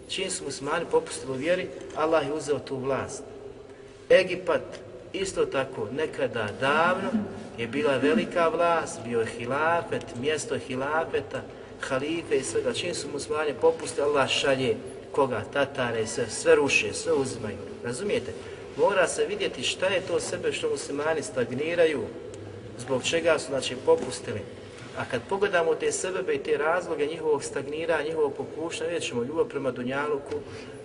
čim su muslimani popustili u vjeri, Allah je uzeo tu vlast. Egipat, isto tako, nekada davno, je bila velika vlast, bio je hilafet, mjesto hilafeta, halife i svega. Čim su muslimani popustili, Allah šalje koga, tatare, sve, sve ruše, sve uzimaju. Razumijete? Mora se vidjeti šta je to sebe što muslimani stagniraju, zbog čega su znači popustili. A kad pogledamo te sebebe i te razloge njihovog stagnira, njihovog popuštanja, vidjet ćemo ljubav prema Dunjaluku,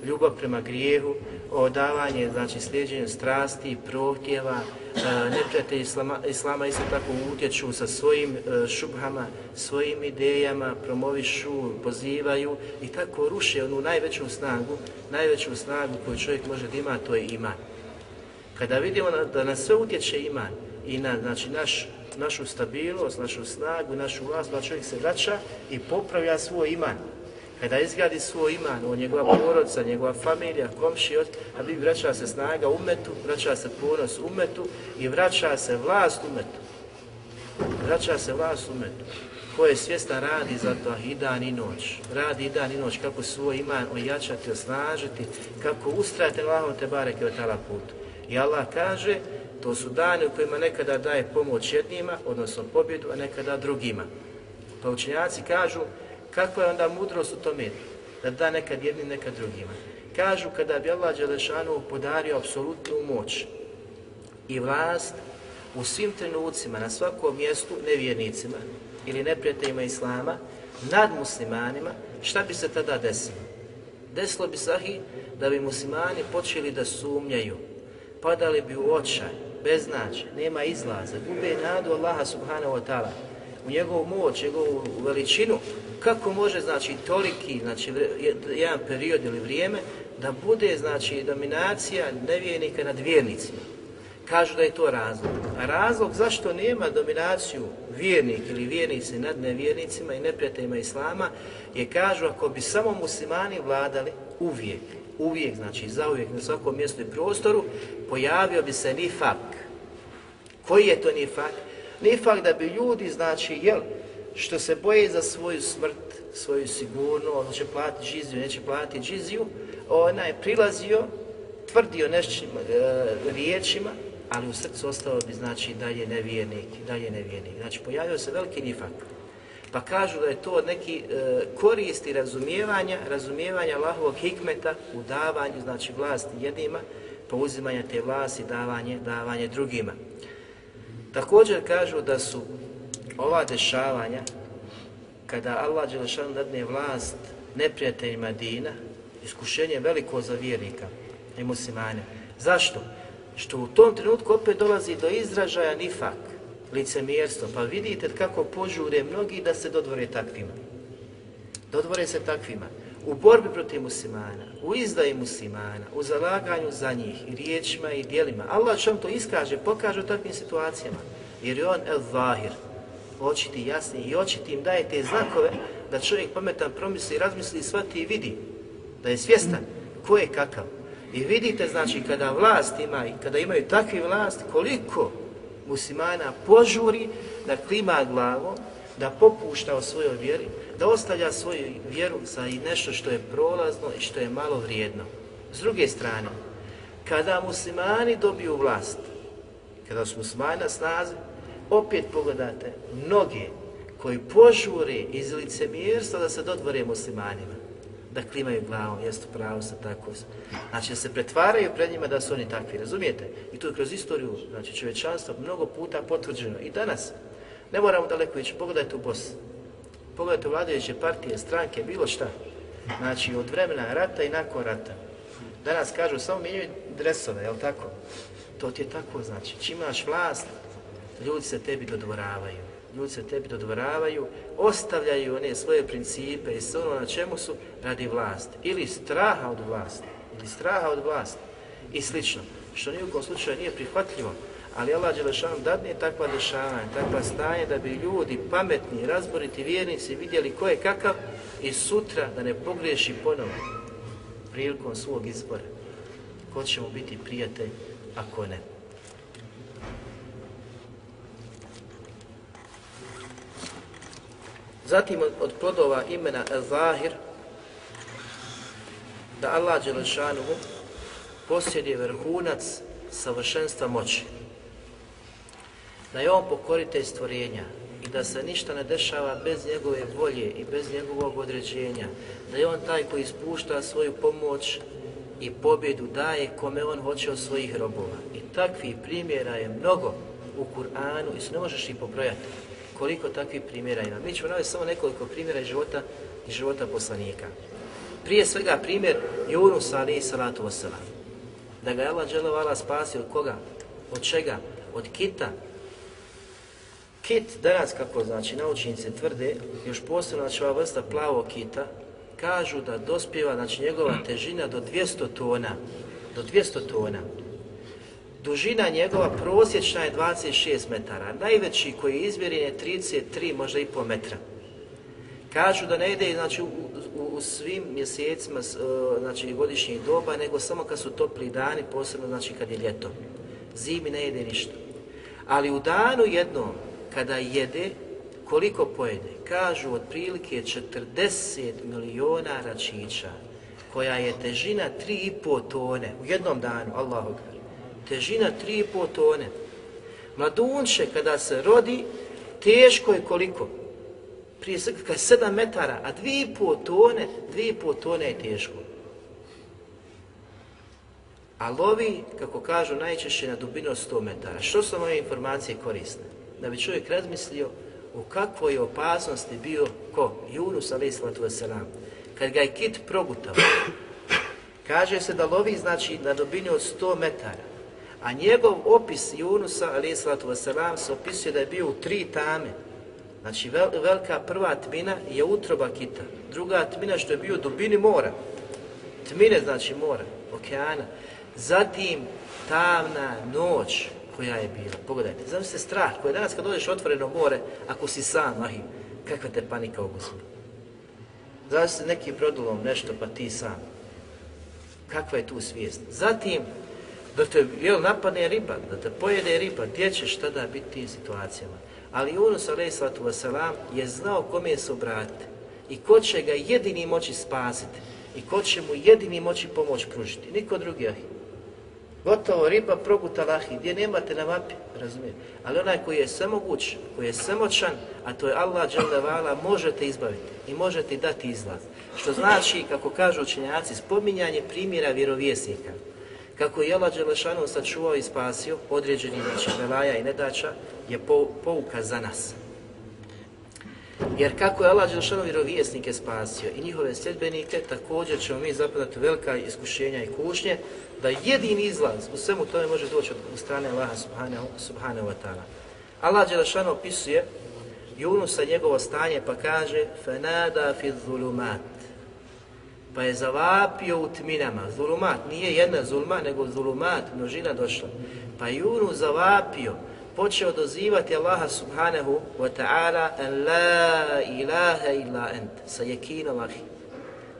ljubav prema grijehu, odavanje, znači slijedženje strasti, prohtjeva, e, neprijatelji islama, islama isto tako utječu sa svojim e, šubhama, svojim idejama, promovišu, pozivaju i tako ruše onu najveću snagu, najveću snagu koju čovjek može da ima, to je iman. Kada vidimo da na sve utječe iman i na znači, naš našu stabilnost, našu snagu, našu vlast, pa čovjek se vraća i popravlja svoj iman. Kada izgradi svoj iman, on njegova porodca, njegova familija, komši, a bi vraća se snaga umetu, vraća se ponos umetu i vraća se vlast umetu. Vraća se vlast umetu. Ko je svjestan radi za to i dan i noć. Radi i dan i noć kako svoj iman ojačati, osnažiti, kako ustrajati Allahom te bareke od tala putu. I Allah kaže, To su dani u kojima nekada daje pomoć jednima, odnosno pobjedu, a nekada drugima. Pa učenjaci kažu, Kako je onda mudrost u tome, da da nekad jednim, nekad drugima. Kažu, kada bi Allah Đelešanu podario apsolutnu moć i vlast u svim trenucima, na svakom mjestu, nevjernicima ili neprijateljima Islama, nad muslimanima, šta bi se tada desilo? Desilo bi sahi da bi muslimani počeli da sumnjaju, padali bi u očaj, beznađe, nema izlaza, gube nadu Allaha subhanahu wa ta'ala, u njegovu moć, njegovu veličinu, kako može, znači, toliki, znači, jedan period ili vrijeme, da bude, znači, dominacija nevjernika nad vjernicima. Kažu da je to razlog. A razlog zašto nema dominaciju vjernik ili vjernici nad nevjernicima i neprijateljima Islama je, kažu, ako bi samo muslimani vladali uvijek, uvijek, znači zauvijek na svakom mjestu i prostoru, pojavio bi se nifak. Koji je to nifak? Nifak da bi ljudi, znači, jel, što se boje za svoju smrt, svoju sigurnu, on će platiti džiziju, neće platiti džiziju, ona je prilazio, tvrdio nešćim e, riječima, ali u srcu ostao bi, znači, dalje nevjernik, dalje nevjernik. Znači, pojavio se veliki nifak. Pa kažu da je to neki e, koristi razumijevanja, razumijevanja Allahovog hikmeta u davanju, znači vlasti jednima, pa pouzimanja te vlasti, davanje, davanje drugima. Također kažu da su ova dešavanja, kada Allah Đelešanu dadne vlast neprijateljima Dina, iskušenje veliko za vjernika i muslimane. Zašto? Što u tom trenutku opet dolazi do izražaja nifak, licemjerstvo. Pa vidite kako požure mnogi da se dodvore takvima. Dodvore se takvima. U borbi protiv muslimana, u izdaji muslimana, u zalaganju za njih i riječima i dijelima. Allah će vam to iskaže, pokaže u takvim situacijama. Jer je on el zahir, očiti jasni i očiti im daje te znakove da čovjek pametan promisli, razmisli, shvati i vidi da je svjestan ko je kakav. I vidite, znači, kada vlast ima i kada imaju takvi vlast, koliko muslimana požuri da klima glavom, da popušta o svojoj vjeri, da ostavlja svoju vjeru za i nešto što je prolazno i što je malo vrijedno. S druge strane, kada muslimani dobiju vlast, kada su muslimani na snazi, opet pogledate mnoge koji požure iz licemjerstva da se dodvore muslimanima, da klimaju glavom, jesu pravo sa tako. Znači se pretvaraju pred njima da su oni takvi, razumijete? I to je kroz istoriju, znači čovečanstva, mnogo puta potvrđeno. I danas, ne moramo daleko ići, pogledajte u Bosni. Pogledajte vladajuće partije, stranke, bilo šta. Znači od vremena rata i nakon rata. Danas kažu, samo mijenjaju dresove, je tako? To ti je tako, znači, čim imaš vlast, ljudi se tebi dodvoravaju. Ljudi se tebi dodvoravaju, ostavljaju one svoje principe i sve ono na čemu su radi vlast. Ili straha od vlasti. Ili straha od vlasti. I slično. Što nijekom slučaju nije prihvatljivo. Ali Allah Đelešan dadne takva dešavanja, takva stanje da bi ljudi pametni, razboriti vjernici vidjeli ko je kakav i sutra da ne pogriješi ponovo prilikom svog izbora. Ko će mu biti prijatelj, ako ne. Zatim od plodova imena Zahir, da Allah Đelešanuhu posjeduje vrhunac savršenstva moći. Da je on pokoritelj stvorenja i da se ništa ne dešava bez njegove volje i bez njegovog određenja. Da je on taj koji ispušta svoju pomoć i pobjedu daje kome on hoće od svojih robova. I takvih primjera je mnogo u Kur'anu i se ne možeš ih pobrojati koliko takvih primjera ima. Mi ćemo navesti samo nekoliko primjera iz života, iz života poslanika. Prije svega primjer Junusa ali salatu wasalam. Da ga je Allah dželovala spasio od koga? Od čega? Od kita. Kit danas, kako znači naučnici tvrde, još posebno znači ova vrsta plavog kita, kažu da dospjeva znači njegova težina do 200 tona. Do 200 tona. Dužina njegova prosječna je 26 metara, najveći koji je izmjeren je 33, možda i po metra. Kažu da ne ide znači, u, u, u svim mjesecima e, znači, godišnjih doba, nego samo kad su topli dani, posebno znači kad je ljeto. Zimi ne ide ništa. Ali u danu jednom, kada jede, koliko pojede? Kažu otprilike 40 miliona račića, koja je težina 3,5 tone u jednom danu, Allahu kaže težina 3,5 tone. Mladunče kada se rodi, teško je koliko? Prije svega kada je 7 metara, a 2,5 tone, 2,5 tone je teško. A lovi, kako kažu, najčešće na dubinu 100 metara. Što su ove informacije korisne? Da bi čovjek razmislio u kakvoj je opasnosti bio ko? Junus, ali wasalam. Kad ga je kit progutao, kaže se da lovi znači na dubini od 100 metara. A njegov opis Junusa, ali wasalam, se opisuje da je bio u tri tame. Znači, vel, velika prva tmina je utroba kita. Druga tmina što je bio u dubini mora. Tmine znači mora, okeana. Zatim tamna noć koja je bila. Pogledajte, znam se strah koji je danas kad dođeš otvoreno more, ako si sam, ahim, kakva te panika ogusla. Znaš se neki prodolom nešto, pa ti sam. Kakva je tu svijest? Zatim, da te jel, napadne riba, da te pojede riba, gdje ćeš tada biti tim situacijama. Ali Yunus a.s. je znao kome se obratiti i ko će ga jedini moći spasiti i ko će mu jedini moći pomoć pružiti. Niko drugi ahim. Gotovo, riba proguta lahi, gdje nemate na mapi, razumijem. Ali onaj koji je samoguć, koji je samoćan, a to je Allah dželjavala, možete izbaviti i možete dati izlaz. Što znači, kako kažu učenjaci, spominjanje primjera vjerovjesnika kako je Allah Đelešanu sačuvao i spasio određenih znači, velaja i nedača, je pouka za nas. Jer kako je Allah Đelšanu vjerovijesnike spasio i njihove sljedbenike, također ćemo mi zapadati velika iskušenja i kušnje, da jedini izlaz u svemu tome može doći od strane Allaha subhanahu, subhanahu wa ta'ala. Allah Đelšanu opisuje Junusa njegovo stanje pa kaže Fenada fi zulumat pa je zavapio u tminama. Zulumat nije jedna zulma, nego zulumat, množina došla. Pa je zavapio, počeo dozivati Allaha subhanahu wa ta'ala en la ilaha illa ent, sa jekinom ahi.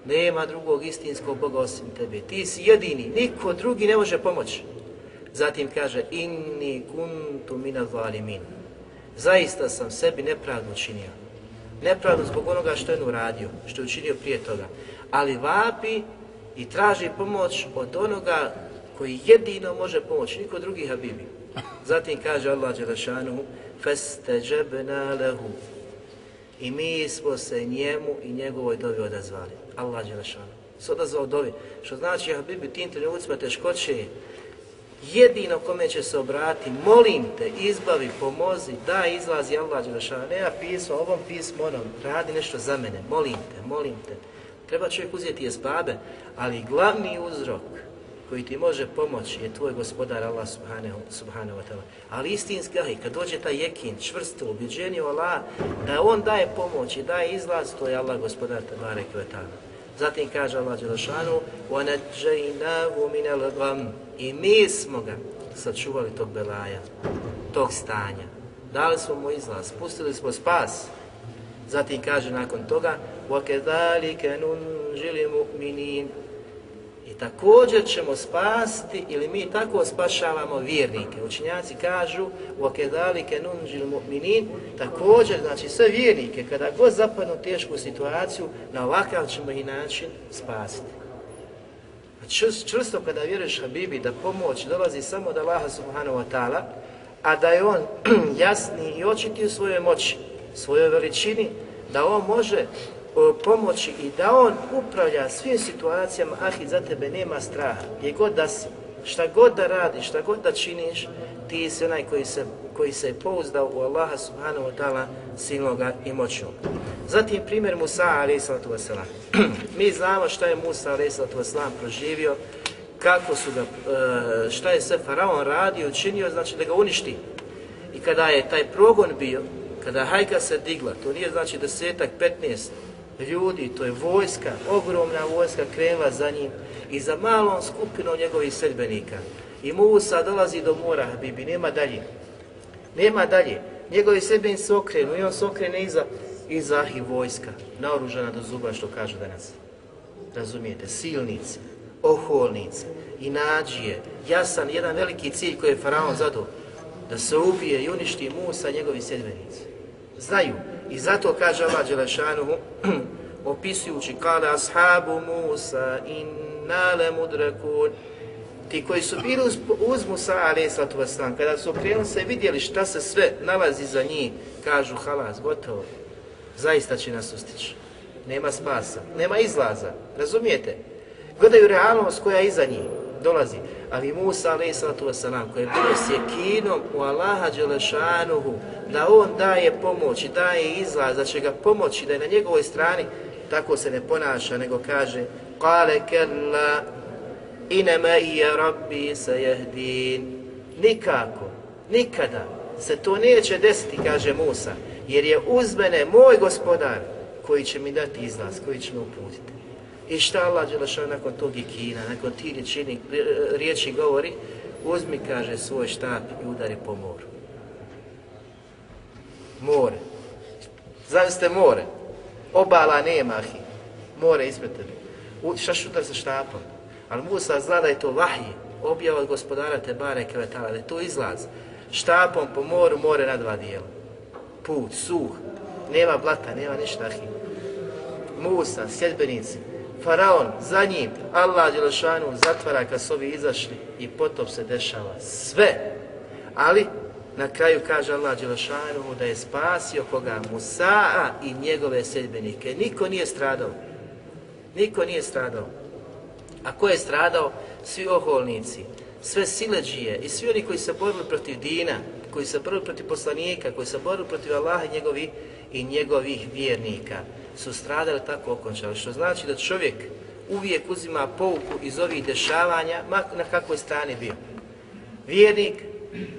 Nema drugog istinskog Boga osim tebe. Ti si jedini, niko drugi ne može pomoći. Zatim kaže, inni kuntu mina zalimin. Zaista sam sebi nepravdu učinio. Nepravdu zbog onoga što je uradio, što je učinio prije toga. Ali vapi i traži pomoć od onoga koji jedino može pomoći, niko drugi Habibi. Zatim kaže Allah Đelešanu, فَاسْتَجَبْنَا لَهُ I mi smo se njemu i njegovoj dovi odazvali. Allah Đelešanu. Se odazvao dovi. Što znači, Habibi, tim trenucima teškoće je jedino kome će se obrati, molim te, izbavi, pomozi, da izlazi Allah Đelešanu. Nema pismo, ovom pismo, onom, radi nešto za mene, molim te, molim te. Treba čovjek uzeti je zbabe, ali glavni uzrok koji ti može pomoći je tvoj gospodar Allah subhanahu, subhanahu wa ta'ala. Ali istinski ahi, kad dođe taj jekin, čvrsto, ubiđenje u Allah, da on daje pomoć i daje izlaz, to je Allah gospodar tabarek wa ta'ala. Zatim kaže Allah Đelešanu, وَنَجَّيْنَاهُ مِنَ الْغَمِ I mi smo ga sačuvali tog belaja, tog stanja. Dali smo mu izlaz, pustili smo spas. Zatim kaže nakon toga, وَكَذَلِكَ نُنْجِلِ مُؤْمِنِينَ I također ćemo spasti, ili mi tako spašavamo vjernike. Učinjaci kažu, وَكَذَلِكَ نُنْجِلِ مُؤْمِنِينَ Također, znači sve vjernike, kada god zapadnu tešku situaciju, na ovakav ćemo i način spasiti. Čvrsto kada vjeruješ Habibi da pomoć dolazi samo od Allaha subhanahu wa ta'ala, a da je on jasni i očiti u svojoj moći, svojoj veličini, da on može pomoći i da on upravlja svim situacijama, ah i za tebe nema straha, gdje god da si, šta god da radiš, šta god da činiš, ti si onaj koji se, koji se je pouzdao u Allaha subhanahu wa ta'ala silnoga i moćnog. Zatim primjer Musa alaih sallatu wasalam. Mi znamo šta je Musa alaih sallatu wasalam proživio, kako su ga, e, šta je sve faraon radio, činio, znači da ga uništi. I kada je taj progon bio, kada hajka se digla, to nije znači desetak, petnijest, ljudi, to je vojska, ogromna vojska krenula za njim i za malom skupinom njegovih sedbenika. I Musa dolazi do mora, Habibi, nema dalje. Nema dalje. Njegovi sedbenici se okrenu i on se okrene iza, iza i vojska, naoružana do zuba, što kažu danas. Razumijete, silnici, oholnici i nađije, jasan, jedan veliki cilj koji je Faraon zadao, da se ubije i uništi Musa njegovi sedbenici. Znaju, I zato kaže Allah Đelešanuhu, opisujući kada ashabu Musa inna le mudrakun, ti koji su bili uz, uz Musa a.s. kada su okrenuli se vidjeli šta se sve nalazi za njih, kažu halas, gotovo, zaista će nas ustići. Nema spasa, nema izlaza, razumijete? Gledaju realnost koja iza njih dolazi. Ali Musa a.s. koji je bio sjekinom u Allaha Đelešanuhu, da on daje pomoć i daje izlaz, da će ga pomoći, da je na njegovoj strani, tako se ne ponaša, nego kaže Kale kella inema i ja rabbi se jehdin. Nikako, nikada se to neće desiti, kaže Musa, jer je uz mene moj gospodar koji će mi dati izlaz, koji će me uputiti. I šta Allah Đelešan nakon tog ikina, nakon ti riječi, riječi govori, uzmi, kaže, svoj štap i udari po moru. More. Zavisite more. Obala nema, ahi. More ispred tebe. Šta šutar sa štapom? Ali Musa zna da je to vahij, objava od gospodara Tebare Kvetala, da je to izlaz. Štapom po moru, more na dva dijela. Put, suh, nema blata, nema ništa, ahi. Musa, sjedbenici, Faraon, za njim, Allah Đelešanu zatvara kad su ovi izašli i potop se dešava. Sve. Ali, na kraju kaže Allah Đelešanu da je spasio koga Musaa i njegove sedbenike. Niko nije stradao. Niko nije stradao. A ko je stradao? Svi oholnici, sve sileđije i svi oni koji se borili protiv Dina, koji se borili protiv poslanika, koji se borili protiv Allaha i njegovih, i njegovih vjernika su stradali tako okončali. Što znači da čovjek uvijek uzima pouku iz ovih dešavanja, ma na kakvoj strani bio. Vjernik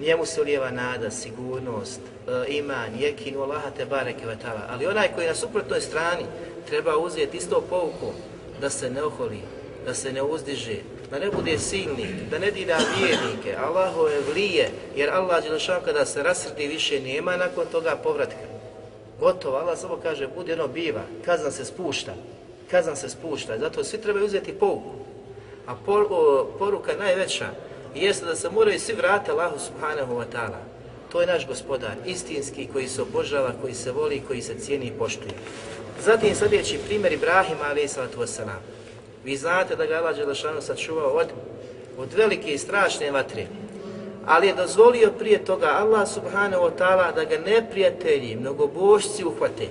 njemu se ulijeva nada, sigurnost, e, iman, jekin u Allaha te bareke vatala. Ali onaj koji je na suprotnoj strani treba uzeti isto pouku da se ne oholi, da se ne uzdiže, da ne bude silnik, da ne dira vjernike, Allahove vlije, jer Allah Đelešan kada se rasrdi više nema nakon toga povratka. Gotovo, Allah samo kaže, budi ono biva, kazna se spušta, kazna se spušta, zato svi trebaju uzeti pouku. A por, o, poruka najveća jeste da se moraju svi vratiti Allahu subhanahu wa ta'ala. To je naš gospodar, istinski, koji se obožava, koji se voli, koji se cijeni i poštuje. Zatim sljedeći primjer Ibrahima alaih sallatu wasalam. Vi znate da ga Allah Đelešanu sačuvao od, od velike i strašne vatre. Ali je dozvolio prije toga Allah subhanahu wa ta'ala da ga neprijatelji, mnogobošci uhvate.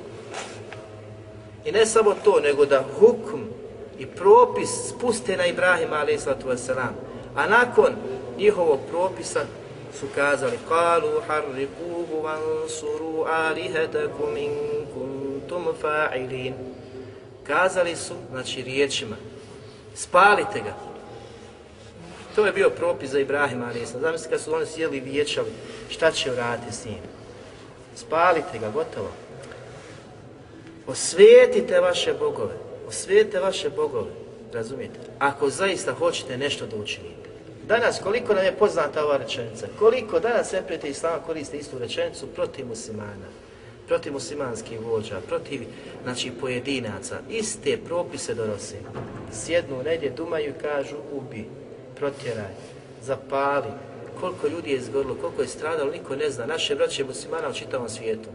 I ne samo to, nego da hukm i propis spuste na Ibrahima a.s. A nakon njihovog propisa su kazali قَالُوا حَرِّقُوهُ vansuru alihetakum in كُنْتُمْ fa'ilin Kazali su, znači riječima, spalite ga. To je bio propis za Ibrahima a.s. Zamislite kad su oni sjeli i vječali, šta će uraditi s njim? Spalite ga, gotovo. Osvijetite vaše bogove, osvijetite vaše bogove, razumijete? Ako zaista hoćete nešto da učinite. Danas, koliko nam je poznata ova rečenica? Koliko danas neprijatelji Islama koriste istu rečenicu protiv muslimana? protiv muslimanskih vođa, protiv znači, pojedinaca, iste propise donose. Sjednu negdje, dumaju i kažu ubi, protjeraj, zapali. Koliko ljudi je izgorilo, koliko je stradalo, niko ne zna. Naše braće muslimana u čitavom svijetu.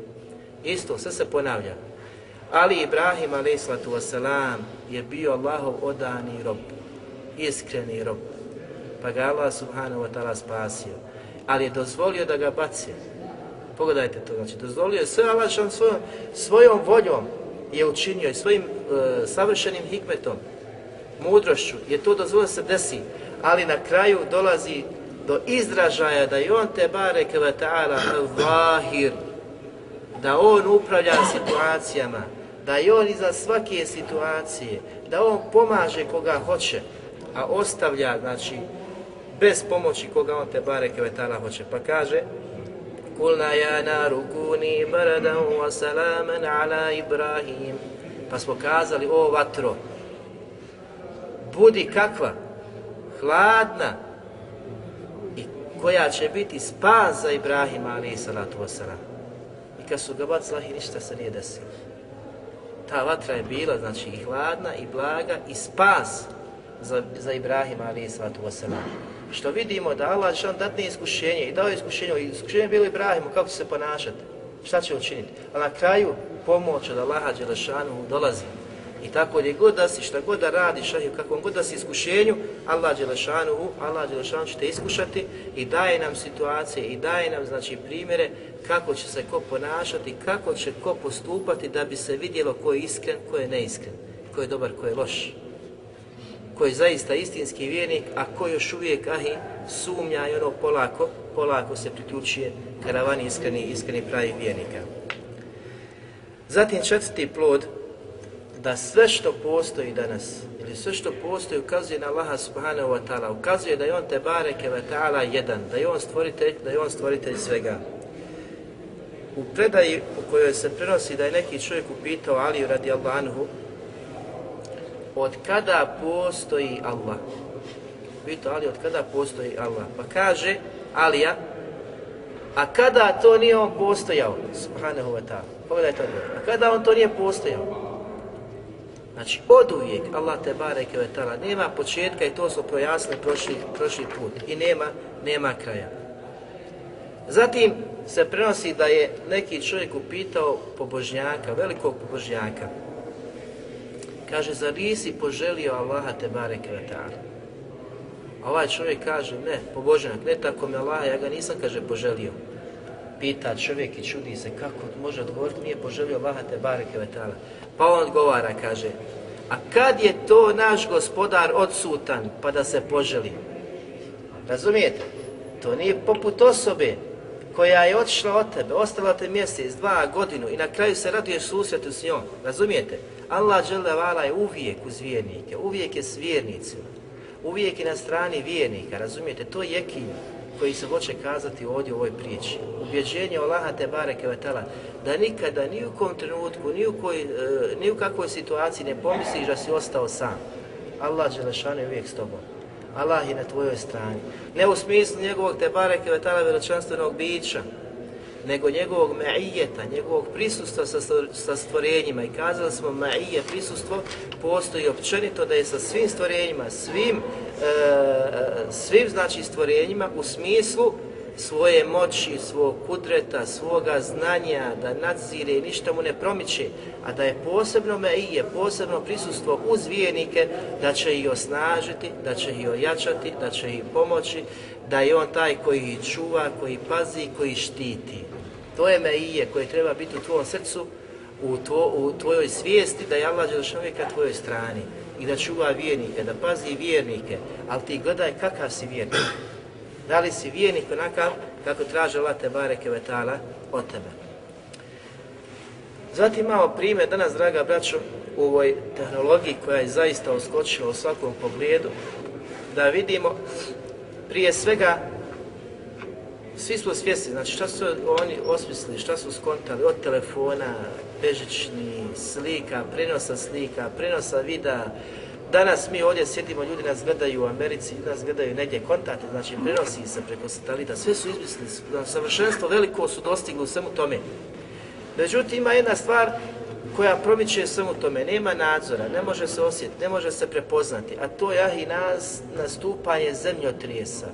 Isto, sve se ponavlja. Ali Ibrahim a.s. je bio Allahov odani rob, iskreni rob. Pa ga Allah subhanahu wa ta'ala spasio. Ali je dozvolio da ga baci. Pogledajte to, znači dozvolio je sve Allah svojom, svojom voljom je učinio i svojim e, savršenim hikmetom, mudrošću, je to dozvolio se desi, ali na kraju dolazi do izražaja da je on te bare ta'ala vahir, da on upravlja situacijama, da je on iza svake situacije, da on pomaže koga hoće, a ostavlja, znači, bez pomoći koga on te bare ta'ala hoće. Pa kaže, Kulna ja naru kuni baradan wa salaman ala Ibrahim. Pa smo kazali, o vatro, budi kakva, hladna i koja će biti spas za Ibrahima alaih salatu wasalam. I kad su ga bacili, ništa se nije desilo. Ta vatra je bila, znači, i hladna, i blaga, i spas za, za Ibrahima alaih salatu wasalam što vidimo da Allah će datne iskušenje i dao iskušenje, i iskušenje bilo Ibrahimu, kako će se ponašati, šta će učiniti. A na kraju pomoć od Allaha Đelešanu dolazi. I tako gdje god da si, šta god da radiš, kakvom god da si iskušenju, Allah Đelešanuhu, Allah Đelešanu će te iskušati i daje nam situacije i daje nam znači primjere kako će se ko ponašati, kako će ko postupati da bi se vidjelo ko je iskren, ko je neiskren, ko je dobar, ko je loš ko je zaista istinski vjernik, a ko još uvijek ahi sumnja i ono polako, polako se priključuje karavani iskreni, iskreni pravi vjernika. Zatim četvrti plod, da sve što postoji danas, ili sve što postoji ukazuje na Allaha subhanahu wa ta'ala, ukazuje da je on te bareke wa ta'ala jedan, da je on stvoritelj, da je on stvoritelj svega. U predaji u kojoj se prenosi da je neki čovjek upitao Aliju radi Allahu, od kada postoji Allah? Pito Ali, od kada postoji Allah? Pa kaže Alija, a kada to nije on postojao? Subhanahu wa ta'ala. Pogledajte odgovor. A kada on to nije postojao? Znači, od uvijek Allah te bareke ve nema početka i to smo projasnili prošli, prošli put. I nema, nema kraja. Zatim se prenosi da je neki čovjek upitao pobožnjaka, velikog pobožnjaka, Kaže, zar nisi poželio Allaha te bareke ve? A ovaj čovjek kaže, ne, pobožnjak, ne tako me Allaha, ja ga nisam, kaže, poželio. Pita čovjek i čudi se, kako može odgovoriti, nije poželio Allaha te bareke ve ta'ala. Pa on odgovara, kaže, a kad je to naš gospodar odsutan, pa da se poželi? Razumijete? To nije poput osobe koja je otišla od tebe, ostala te mjesec, dva, godinu i na kraju se raduješ susretu s njom. Razumijete? Allah dželevala je uvijek uz vjernike, uvijek je s vjernicima, uvijek je na strani vjernika, razumijete, to je jekin koji se hoće kazati ovdje u ovoj priči. Ubjeđenje Allaha te bareke vetala da nikada ni u kom trenutku, ni u, koj, e, ni u kakvoj situaciji ne pomisliš da si ostao sam. Allah Đelešanu je uvijek s tobom. Allah je na tvojoj strani. Ne u smislu njegovog te bareke vetala veličanstvenog bića, nego njegovog ma'ijeta, njegovog prisustva sa, sa stvorenjima. I kazali smo ma'ije, prisustvo, postoji općenito da je sa svim stvorenjima, svim, E, svim znači stvorenjima u smislu svoje moći, svog kudreta, svoga znanja, da nadzire i ništa mu ne promiče, a da je posebno meije, posebno prisustvo uz vijenike, da će ih osnažiti, da će ih ojačati, da će ih pomoći, da je on taj koji ih čuva, koji pazi, koji štiti. To je meije koje treba biti u tvojom srcu, u, tvo, u tvojoj svijesti da je Allah Đelešanović ka tvojoj strani i da čuva vjernike, da pazi vjernike, ali ti gledaj kakav si vjernik. Da li si vjernik onakav kako traže Allah te bareke vetala od tebe. Zatim imamo primjer danas, draga braćo, u ovoj tehnologiji koja je zaista uskočila u svakom pogledu, da vidimo prije svega svi smo svjesni, znači šta su oni osmislili, šta su skontali od telefona, bežični, slika, prenosa slika, prenosa videa. Danas mi ovdje sjedimo, ljudi nas gledaju u Americi, nas gledaju negdje kontakte, znači prenosi se preko satelita, sve su izmislili, savršenstvo veliko su dostigli u svemu tome. Međutim, ima jedna stvar koja promiče svemu tome, nema nadzora, ne može se osjetiti, ne može se prepoznati, a to je i nas nastupanje zemljotrijesa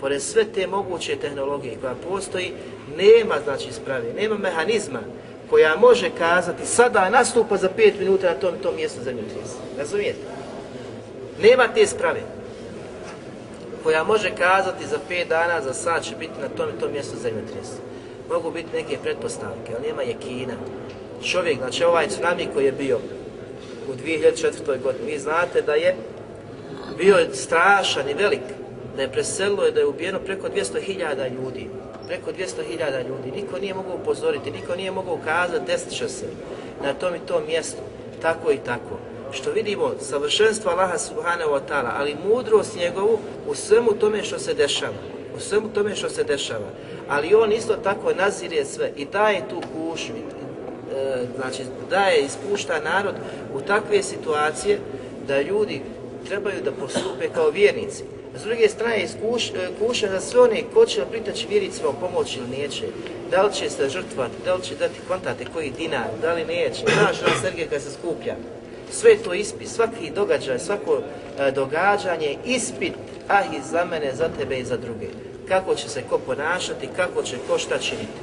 pored sve te moguće tehnologije koja postoji, nema znači sprave, nema mehanizma koja može kazati sada nastupa za 5 minuta na tom tom mjestu zemljotresa. Razumijete? Nema te sprave koja može kazati za 5 dana, za sad će biti na tom tom mjestu zemljotresa. Mogu biti neke pretpostavke, ali nema jekina. Čovjek, znači ovaj tsunami koji je bio u 2004. godini, vi znate da je bio strašan i velik, da je preselilo i da je ubijeno preko 200.000 ljudi. Preko 200.000 ljudi. Niko nije mogao upozoriti, niko nije mogao ukazati, desit će se na tom i tom mjestu. Tako i tako. Što vidimo, savršenstvo Allaha subhanahu wa ta'ala, ali mudrost njegovu u svemu tome što se dešava. U svemu tome što se dešava. Ali on isto tako nazire sve i daje tu kušnju, e, znači daje, ispušta narod u takve situacije da ljudi trebaju da postupe kao vjernici. S druge strane, iskuš, e, kuša za sve one ko će pritaći vjericima u pomoć ili neće. Da li će se žrtvati, da li će dati kontate koji dinar, da li neće. Znaš, na Sergej kad se skuplja. Sve to ispit, svaki događaj, svako e, događanje, ispit, ah i za mene, za tebe i za druge. Kako će se ko ponašati, kako će ko šta činiti.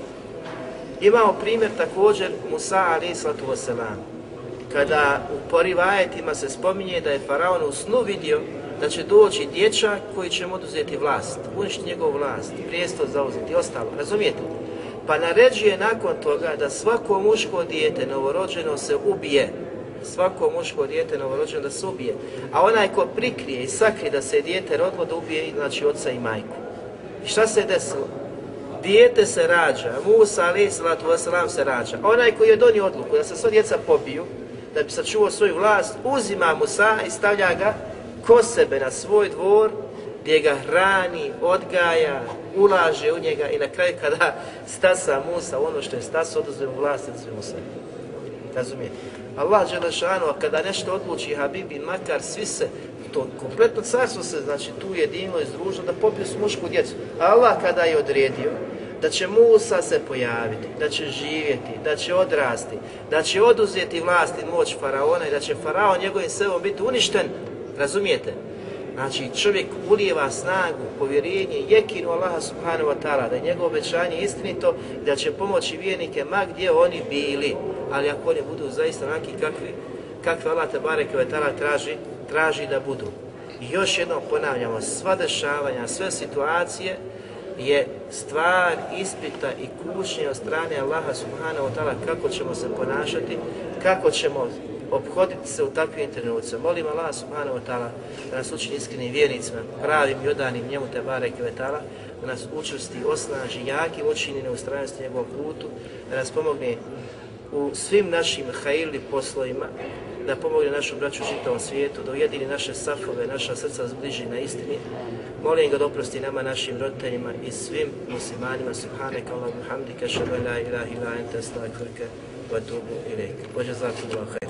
Imamo primjer također Musa alaih sallatu wasalam. Kada u porivajetima se spominje da je faraon u snu vidio da će doći dječak koji će mu oduzeti vlast, uništiti njegov vlast, prijesto zauzeti i ostalo, razumijete? Pa naređuje nakon toga da svako muško dijete novorođeno se ubije, svako muško dijete novorođeno da se ubije, a onaj ko prikrije i sakrije da se dijete rodilo da ubije znači oca i majku. I šta se je desilo? Dijete se rađa, Musa alaih salatu wasalam se rađa. Onaj koji je donio odluku da se sva djeca pobiju, da bi sačuvao svoju vlast, uzima Musa i stavlja ga ko sebe na svoj dvor gdje ga hrani, odgaja, ulaže u njega i na kraju kada stasa Musa ono što je stasa, oduzme mu vlast oduzme mu sve. Razumijete? Allah Đelešanu, a kada nešto odluči Habibi, makar svi se, to kompletno carstvo se, znači tu jedino i združno da popiju su mušku djecu. Allah kada je odredio da će Musa se pojaviti, da će živjeti, da će odrasti, da će oduzeti vlast i moć Faraona i da će Faraon njegovim sebom biti uništen, Razumijete? Znači čovjek ulijeva snagu, povjerenje, jekinu Allaha subhanahu wa ta'ala, da je njegovo obećanje istinito i da će pomoći vjernike ma gdje oni bili. Ali ako oni budu zaista onaki kakvi, kakvi Allah te bareke wa ta'ala traži, traži da budu. I još jednom ponavljamo, sva dešavanja, sve situacije je stvar ispita i kušnje od strane Allaha subhanahu wa ta'ala kako ćemo se ponašati, kako ćemo obhoditi se u takvim trenucima. Molim Allah subhanahu wa ta'ala da nas učini iskrenim vjernicima, pravim i odanim njemu te bareke ve ta'ala, da nas učusti, osnaži, jaki učini na ustranosti njegovom putu, da nas pomogne u svim našim hajili poslovima, da pomogne našu braću u čitavom svijetu, da ujedini naše safove, naša srca zbliži na istini. Molim ga da oprosti nama, našim roditeljima i svim muslimanima. Subhanaka Allah, bihamdika, šadu la ilaha ila ente, stakvrke, wa tubu ilaik. Bože zakum, khair.